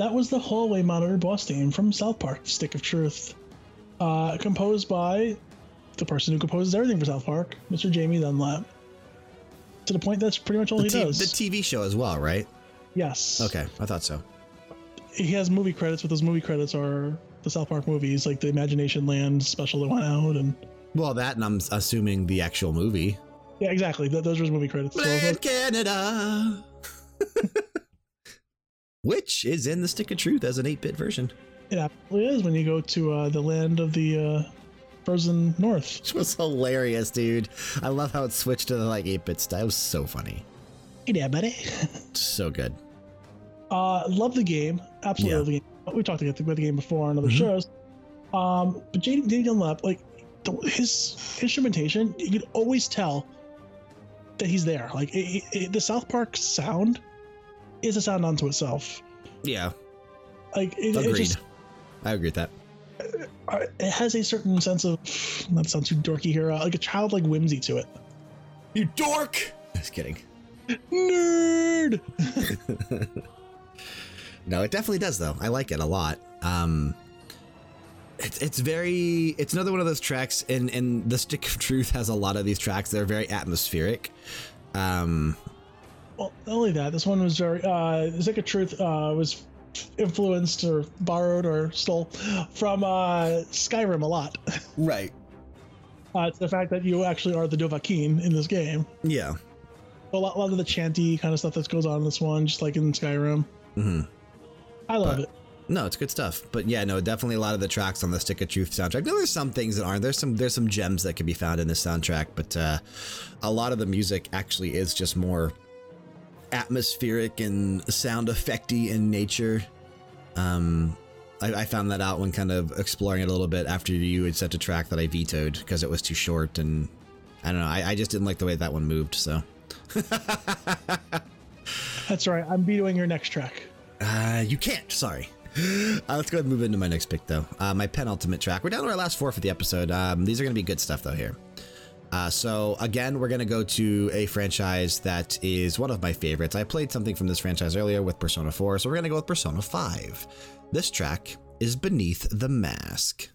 That was the hallway monitor boss theme from South Park, Stick of Truth. Uh, composed by the person who composes everything for South Park, Mr. Jamie Dunlap. To the point that's pretty much all The, he t- does. the TV show as well, right? yes. Okay, I thought so. He has movie credits, but those movie credits are the South Park movies, like the Imagination Land special that went out, and Well, that and I'm assuming the actual movie. yeah, exactly. Th- those were his movie credits. So, like, Canada. Which is in the Stick of Truth as an 8 bit version. it absolutely is when you go to uh, the land of the uh, frozen north. Which was hilarious, dude. I love how it switched to the like 8 bit style. It was so funny. Hey there, buddy. So good. Uh, love the game. Absolutely Yeah. love the game. We talked about the, game before on other Mhm. shows. Um, but Jamie Dunlap, like the, his instrumentation, you could always tell that he's there. Like it, it, the South Park sound is a sound unto itself. Yeah, Like it, it agreed. just I agree with that. it has a certain sense of not sound too dorky here, uh, like a childlike whimsy to it. You dork! Just kidding. Nerd. no, it definitely does though. I like it a lot. Um, it's it's very it's another one of those tracks, and and the Stick of Truth has a lot of these tracks. They're very atmospheric. Um, well, not only that, this one was very uh, Stick of Truth uh, was influenced or borrowed or stole from uh, Skyrim a lot. Right. Uh, it's the fact that you actually are the Dovahkiin in this game. Yeah. A lot, a lot of the chanty kind of stuff that goes on in this one, just like in Skyrim. Mm-hmm. I love But- it. No, it's good stuff. But yeah, no, definitely a lot of the tracks on the Stick of Truth soundtrack. No, there's some things that aren't. There's some there's some gems that can be found in this soundtrack, but uh, a lot of the music actually is just more atmospheric and sound effecty in nature. Um, I, I found that out when kind of exploring it a little bit after you had set a track that I vetoed because it was too short, and I don't know. I, I just didn't like the way that one moved. So That's right. I'm vetoing your next track. Uh, you can't. Sorry. Uh, let's go ahead and move into my next pick, though. Uh, my penultimate track. We're down to our last four for the episode. Um, these are going to be good stuff, though, here. Uh, so, again, we're going to go to a franchise that is one of my favorites. I played something from this franchise earlier with Persona 4, so we're going to go with Persona 5. This track is Beneath the Mask.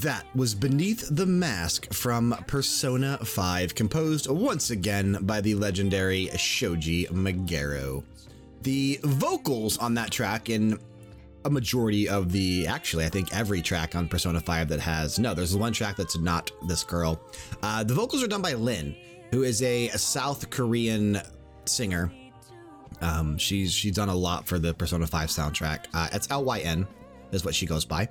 That was Beneath the Mask from Persona 5, composed once again by the legendary Shoji Meguro. The vocals on that track, and a majority of the, actually, I think every track on Persona 5 that has, no, there's one track that's not this girl. Uh, the vocals are done by Lyn, who is a South Korean singer. Um, she's she's done a lot for the Persona 5 soundtrack. Uh, it's L Y N. is what she goes by.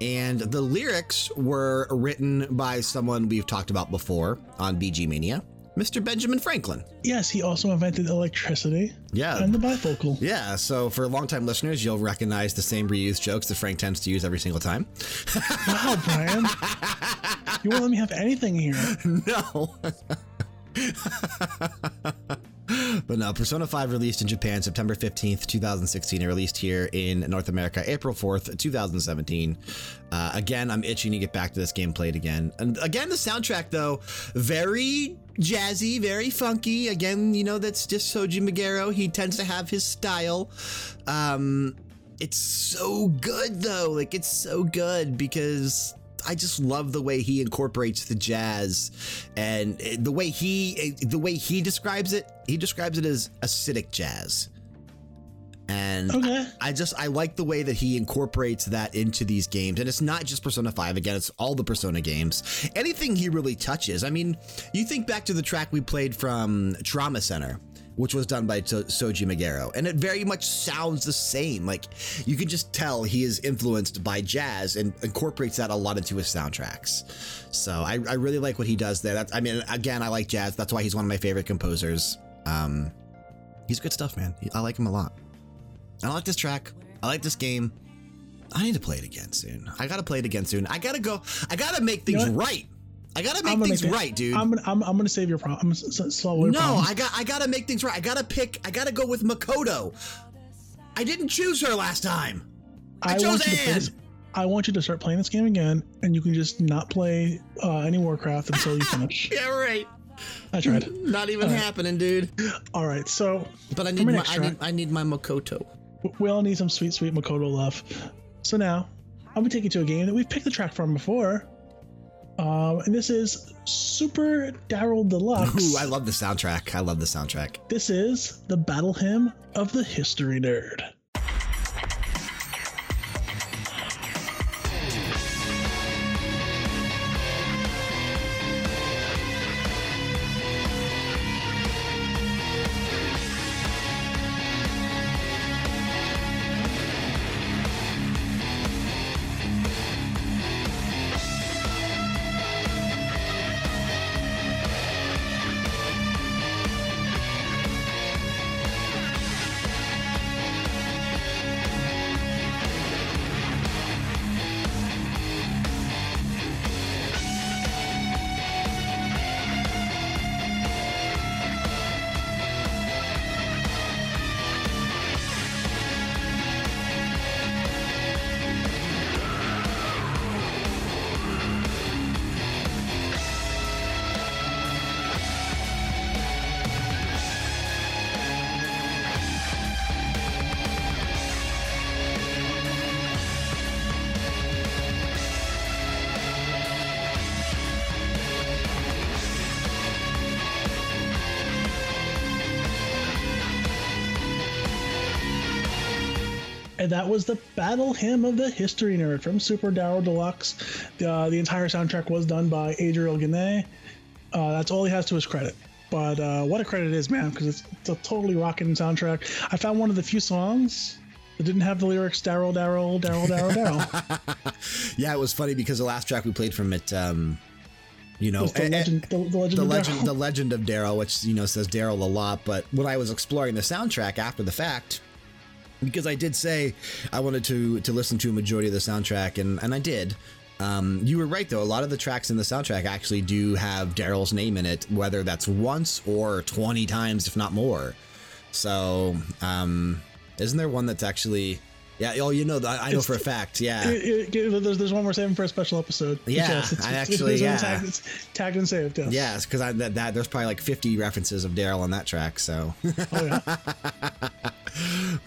And the lyrics were written by someone we've talked about before on BG Mania, Mr. Benjamin Franklin. Yes, he also invented electricity Yeah. and the bifocal. Yeah, so for longtime listeners, you'll recognize the same reused jokes that Frank tends to use every single time. Wow, Brian. you won't let me have anything here. No. but no, Persona 5 released in Japan September 15th, 2016. and released here in North America April 4th, 2017. Uh, again, I'm itching to get back to this game played again. And again, the soundtrack, though, very jazzy, very funky. Again, you know, that's just Shoji Meguro. He tends to have his style. Um, it's so good, though. Like, it's so good because I just love the way he incorporates the jazz and eh, the way he eh, the way he describes it. He describes it as acidic jazz. And Okay. I just I like the way that he incorporates that into these games. And it's not just Persona 5 again, it's all the Persona games. Anything he really touches. I mean, you think back to the track we played from Trauma Center, which was done by to Shoji Meguro, and it very much sounds the same. Like you can just tell he is influenced by jazz and incorporates that a lot into his soundtracks. So I, I really like what he does there. That's, I mean, again, I like jazz. That's why he's one of my favorite composers. Um, he's good stuff, man. I like him a lot. I like this track. I like this game. I need to play it again soon. I gotta play it again soon. I gotta go. I gotta make things know right. I gotta make things make right, dude. I'm gonna, I'm, I'm gonna save your problem. I'm gonna s- s- your no, problem. I got. I gotta make things right. I gotta pick. I gotta go with Makoto. I didn't choose her last time. I, chose you to Ann. I want you to start playing this game again, and you can just not play uh, any Warcraft until you finish. Yeah, right. I tried. Not even All right. happening, dude. All right, so But I need. my My, I need. I need my Makoto. we all need some sweet, sweet Makoto love. So now, I'm gonna take you to a game that we've picked the track from before, um, and this is Super Daryl Deluxe. Ooh, I love the soundtrack. I love the soundtrack. This is the battle hymn of the history nerd. That was the battle hymn of the history nerd from Super Daryl Deluxe. Uh, the entire soundtrack was done by Adriel Ganay. Uh, that's all he has to his credit. But uh, what a credit it is, man, because it's, it's a totally rocking soundtrack. I found one of the few songs that didn't have the lyrics Daryl, Daryl, Daryl, Daryl, Daryl. Yeah, it was funny because the last track we played from it, um, you know, the eh, eh, legend, the, the legend the of legend, Daryl. the legend of Daryl, which you know says Daryl a lot. But when I was exploring the soundtrack after the fact, because I did say I wanted to to listen to a majority of the soundtrack, and and I did. Um, you were right though. A lot of the tracks in the soundtrack actually do have Daryl's name in it, whether that's once or twenty times, if not more. So, um, isn't there one that's actually? Yeah. Oh, you know, I, I know It's- for a fact. Yeah. It- it- there's, there's one we're saving for a special episode. Yeah, I actually- there's one yeah. Tagged, it's tagged and saved. Yes. Yes, because that, that there's probably like 50 references of Daryl on that track. So, Oh, yeah.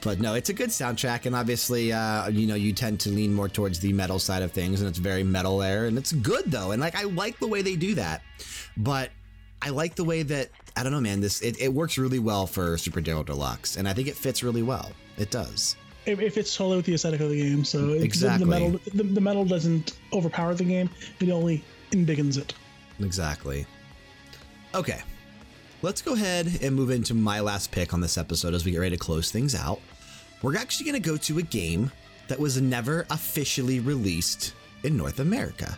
but no, it's a good soundtrack, and obviously, uh, you know, you tend to lean more towards the metal side of things, and it's very metal there, and it's good though, and like I like the way they do that, but I like the way that I don't know, man. This it, it works really well for Super Daryl Deluxe, and I think it fits really well. It does. It, it fits totally with the aesthetic of the game. So it, the- Exactly. the, metal, the, the metal doesn't overpower the game. It only embiggens it. Exactly. Okay. Let's go ahead and move into my last pick on this episode as we get ready to close things out. We're actually going to go to a game that was never officially released in North America.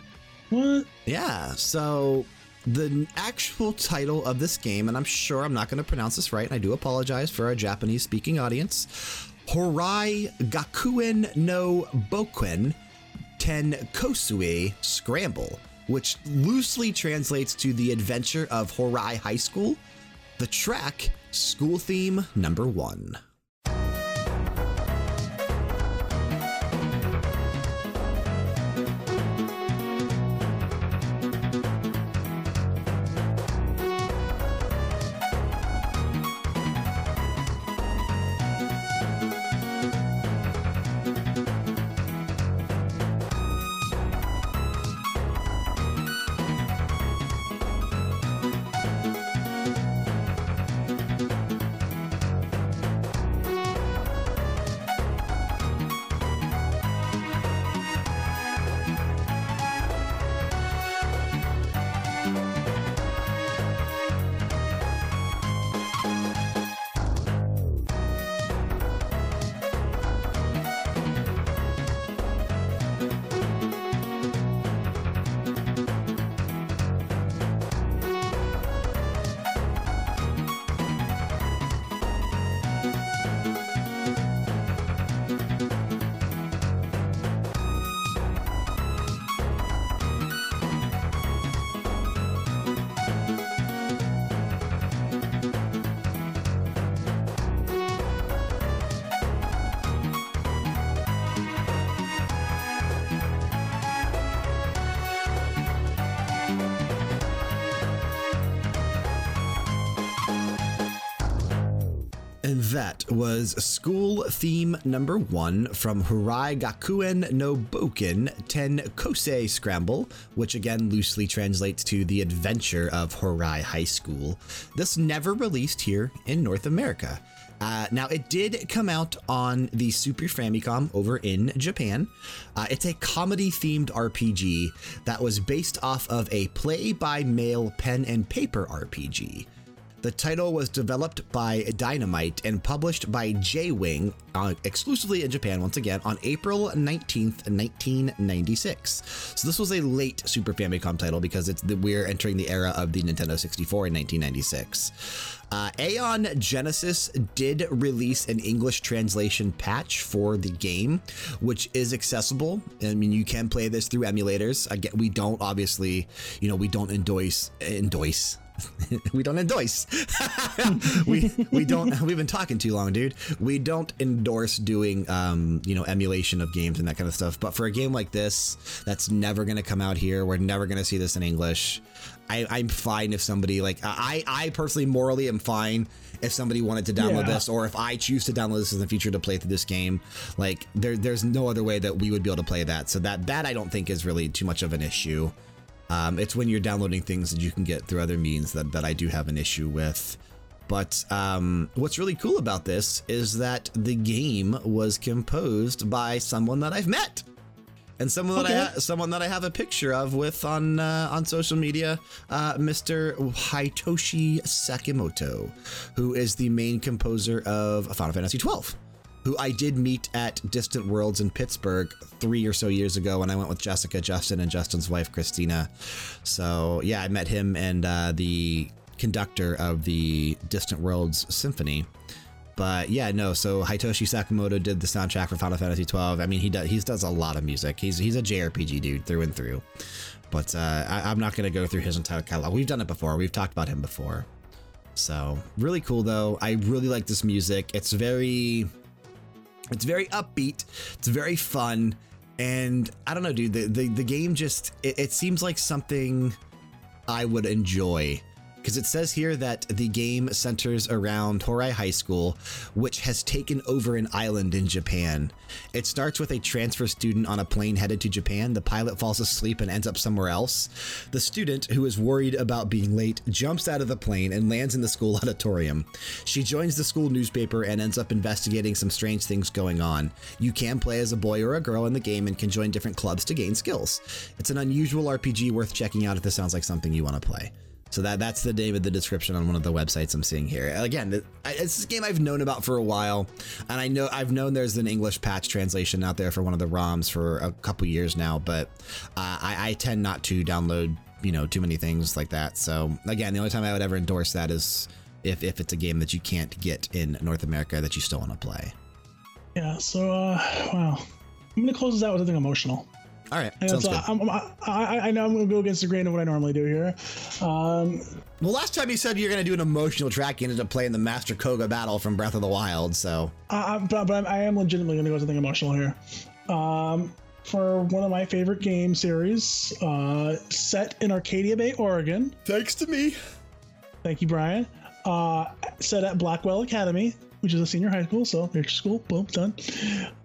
What? Yeah, so the actual title of this game, and I'm sure I'm not going to pronounce this right, and I do apologize for our Japanese speaking audience Horai Gakuen no Boken Ten Kosue Scramble, which loosely translates to the adventure of Horai High School the track School Theme Number 1. That was school theme number one from Horai Gakuen no Boken Ten Kosei Scramble, which again loosely translates to the adventure of Horai High School. This never released here in North America. Uh, now, it did come out on the Super Famicom over in Japan. Uh, it's a comedy themed RPG that was based off of a play by mail pen and paper RPG. The title was developed by Dynamite and published by J Wing uh, exclusively in Japan once again on April 19th, 1996. So this was a late Super Famicom title because it's the, we're entering the era of the Nintendo 64 in 1996. Uh, Aeon Genesis did release an English translation patch for the game, which is accessible. I mean, you can play this through emulators. Again, we don't obviously, you know, we don't endorse endorse we don't endorse. we we don't. We've been talking too long, dude. We don't endorse doing um you know emulation of games and that kind of stuff. But for a game like this, that's never going to come out here. We're never going to see this in English. I, I'm fine if somebody like I I personally morally am fine if somebody wanted to download Yeah. this or if I choose to download this in the future to play through this game. Like there there's no other way that we would be able to play that. So that that I don't think is really too much of an issue. Um, it's when you're downloading things that you can get through other means that, that I do have an issue with. But um, what's really cool about this is that the game was composed by someone that I've met. And someone that I Okay. someone that I have a picture of with on uh, on social media, uh, Mr. Hitoshi Sakimoto, who is the main composer of Final Fantasy XII who I did meet at Distant Worlds in Pittsburgh three or so years ago when I went with Jessica, Justin, and Justin's wife, Christina. So, yeah, I met him and uh, the conductor of the Distant Worlds Symphony. But yeah, no. So Hitoshi Sakimoto did the soundtrack for Final Fantasy XII. I mean, he does he does a lot of music. He's he's a JRPG dude through and through. But uh, I, I'm not going to go through his entire catalog. We've done it before. We've talked about him before. So really cool though. I really like this music. It's very it's very upbeat. It's very fun. And I don't know, dude, the, the, the game just, it, it seems like something I would enjoy. Because it says here that the game centers around Horai High School, which has taken over an island in Japan. It starts with a transfer student on a plane headed to Japan. The pilot falls asleep and ends up somewhere else. The student, who is worried about being late, jumps out of the plane and lands in the school auditorium. She joins the school newspaper and ends up investigating some strange things going on. You can play as a boy or a girl in the game and can join different clubs to gain skills. It's an unusual RPG worth checking out if this sounds like something you want to play. So that that's the name of the description on one of the websites I'm seeing here. Again, it's a game I've known about for a while, and I know I've known there's an English patch translation out there for one of the ROMs for a couple years now, but uh, I, I tend not to download you know too many things like that. So again, the only time I would ever endorse that is if if it's a game that you can't get in North America that you still want to play. Yeah. So, uh, wow. I'm gonna close this out with something emotional. All right, And sounds it's, good. uh, I'm, I, I, I know I'm gonna go against the grain of what I normally do here. Um, well, last time you said you're going to do an emotional track, you ended up playing the Master Kohga battle from Breath of the Wild. So I, I- but, but I'm, legitimately gonna go with something emotional here. Um, for one of my favorite game series, uh, set in Arcadia Bay, Oregon. thanks to me. Thank you, Brian. Uh, set at Blackwell Academy, which is a senior high school, so there's your school. Boom, done.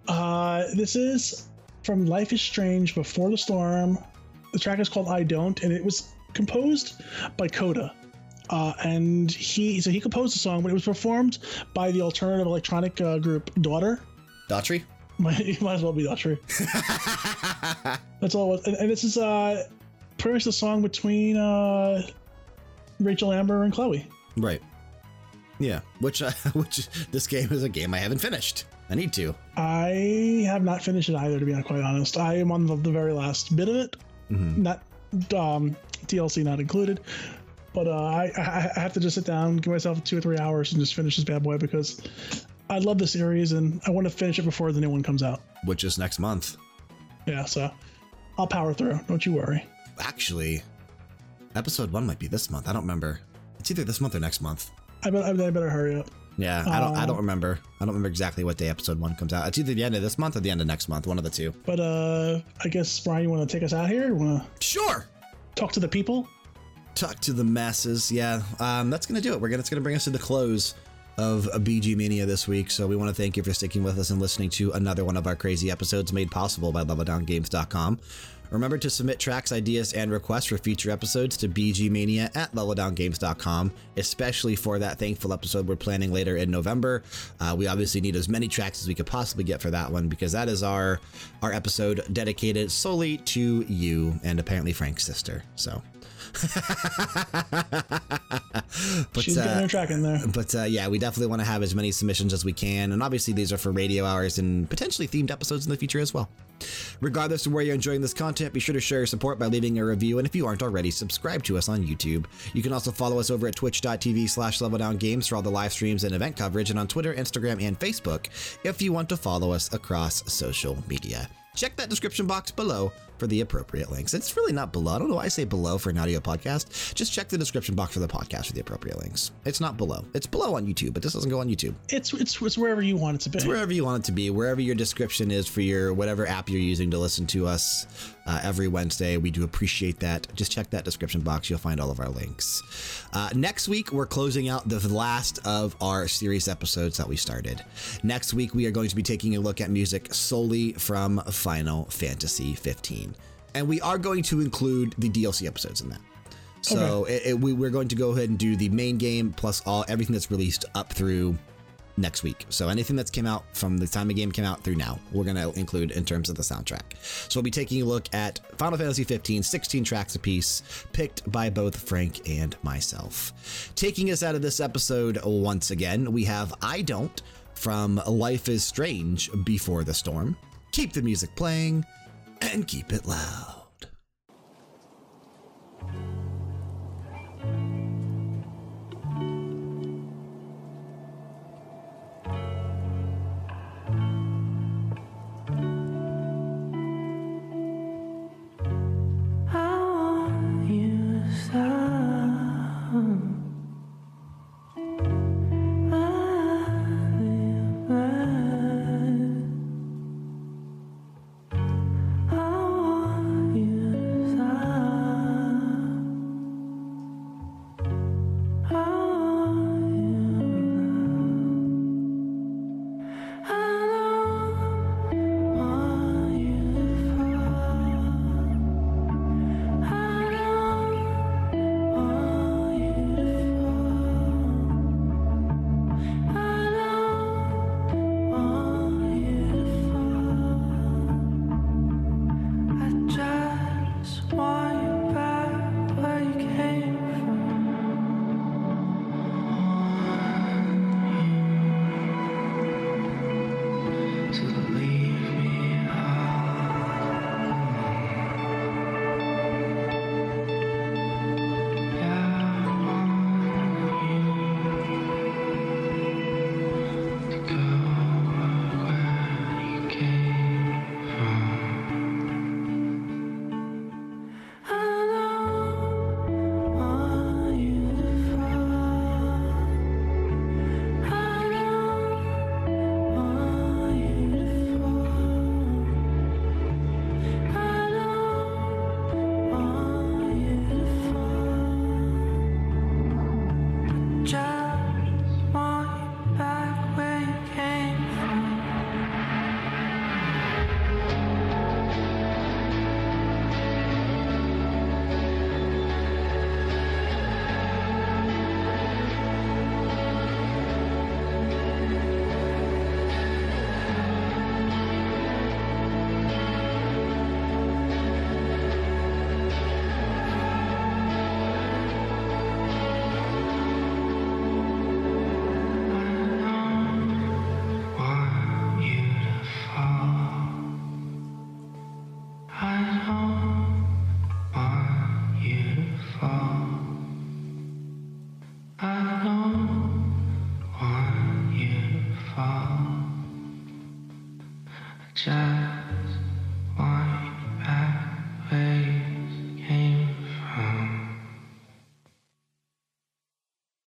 Uh, this is from Life is Strange Before the Storm. The track is called I Don't, and it was composed by Coda. Uh, and he so he composed the song, but it was performed by the alternative electronic uh, group Daughter. Daughtry. Might, might as well be Daughtry. That's all. It was. And, and this is uh, pretty much the song between uh, Rachel Amber and Chloe. Right. Yeah. Which, uh, which this game is a game I haven't finished. I need to. I have not finished it either, to be quite honest. I am on the, the very last bit of it, not um, DLC not included. But uh, I, I I have to just sit down, give myself two or three hours, and just finish this bad boy because I love the series and I want to finish it before the new one comes out. Which is next month. Yeah, so I'll power through. Don't you worry. Actually, episode one might be this month. I don't remember. It's either this month or next month. I bet I better hurry up. Yeah, I don't. I don't remember. I don't remember exactly what day episode one comes out. It's either the end of this month or the end of next month. One of the two. But uh, I guess Brian, you want to take us out here? Want to Sure. talk to the people? Talk to the masses. Yeah, um, that's gonna do it. We're gonna. It's gonna bring us to the close of a BG Mania this week. So we want to thank you for sticking with us and listening to another one of our crazy episodes made possible by LevelDownGames.com. Remember to submit tracks, ideas, and requests for future episodes to bgmania at leveldowngames.com, especially for that thankful episode we're planning later in November. Uh, we obviously need as many tracks as we could possibly get for that one because that is our our episode dedicated solely to you and apparently Frank's sister. So. but, She's getting uh, her track in there. but uh, yeah, we definitely want to have as many submissions as we can. And obviously, these are for radio hours and potentially themed episodes in the future as well. Regardless of where you're enjoying this content, be sure to share your support by leaving a review. And if you aren't already, subscribe to us on YouTube. You can also follow us over at twitch.tv slash leveldowngames for all the live streams and event coverage, and on Twitter, Instagram, and Facebook if you want to follow us across social media. Check that description box below for the appropriate links. It's really not below. I don't know why I say below for an audio podcast. Just check the description box for the podcast for the appropriate links. It's not below. It's below on YouTube, but this doesn't go on YouTube. It's it's it's wherever you want it to be. It's wherever you want it to be, wherever your description is for your whatever app you're using to listen to us uh, every Wednesday. We do appreciate that. Just check that description box. You'll find all of our links. Uh, next week, we're closing out the last of our series episodes that we started. Next week, we are going to be taking a look at music solely from Final Fantasy 15. And we are going to include the DLC episodes in that. So it, it- we, we're going to go ahead and do the main game plus all everything that's released up through next week. So anything that's came out from the time the game came out through now, we're going to include in terms of the soundtrack. So we'll be taking a look at Final Fantasy 15, 16 tracks apiece, picked by both Frank and myself. Taking us out of this episode once again, we have I Don't from Life is Strange Before the Storm. Keep the music playing and keep it loud.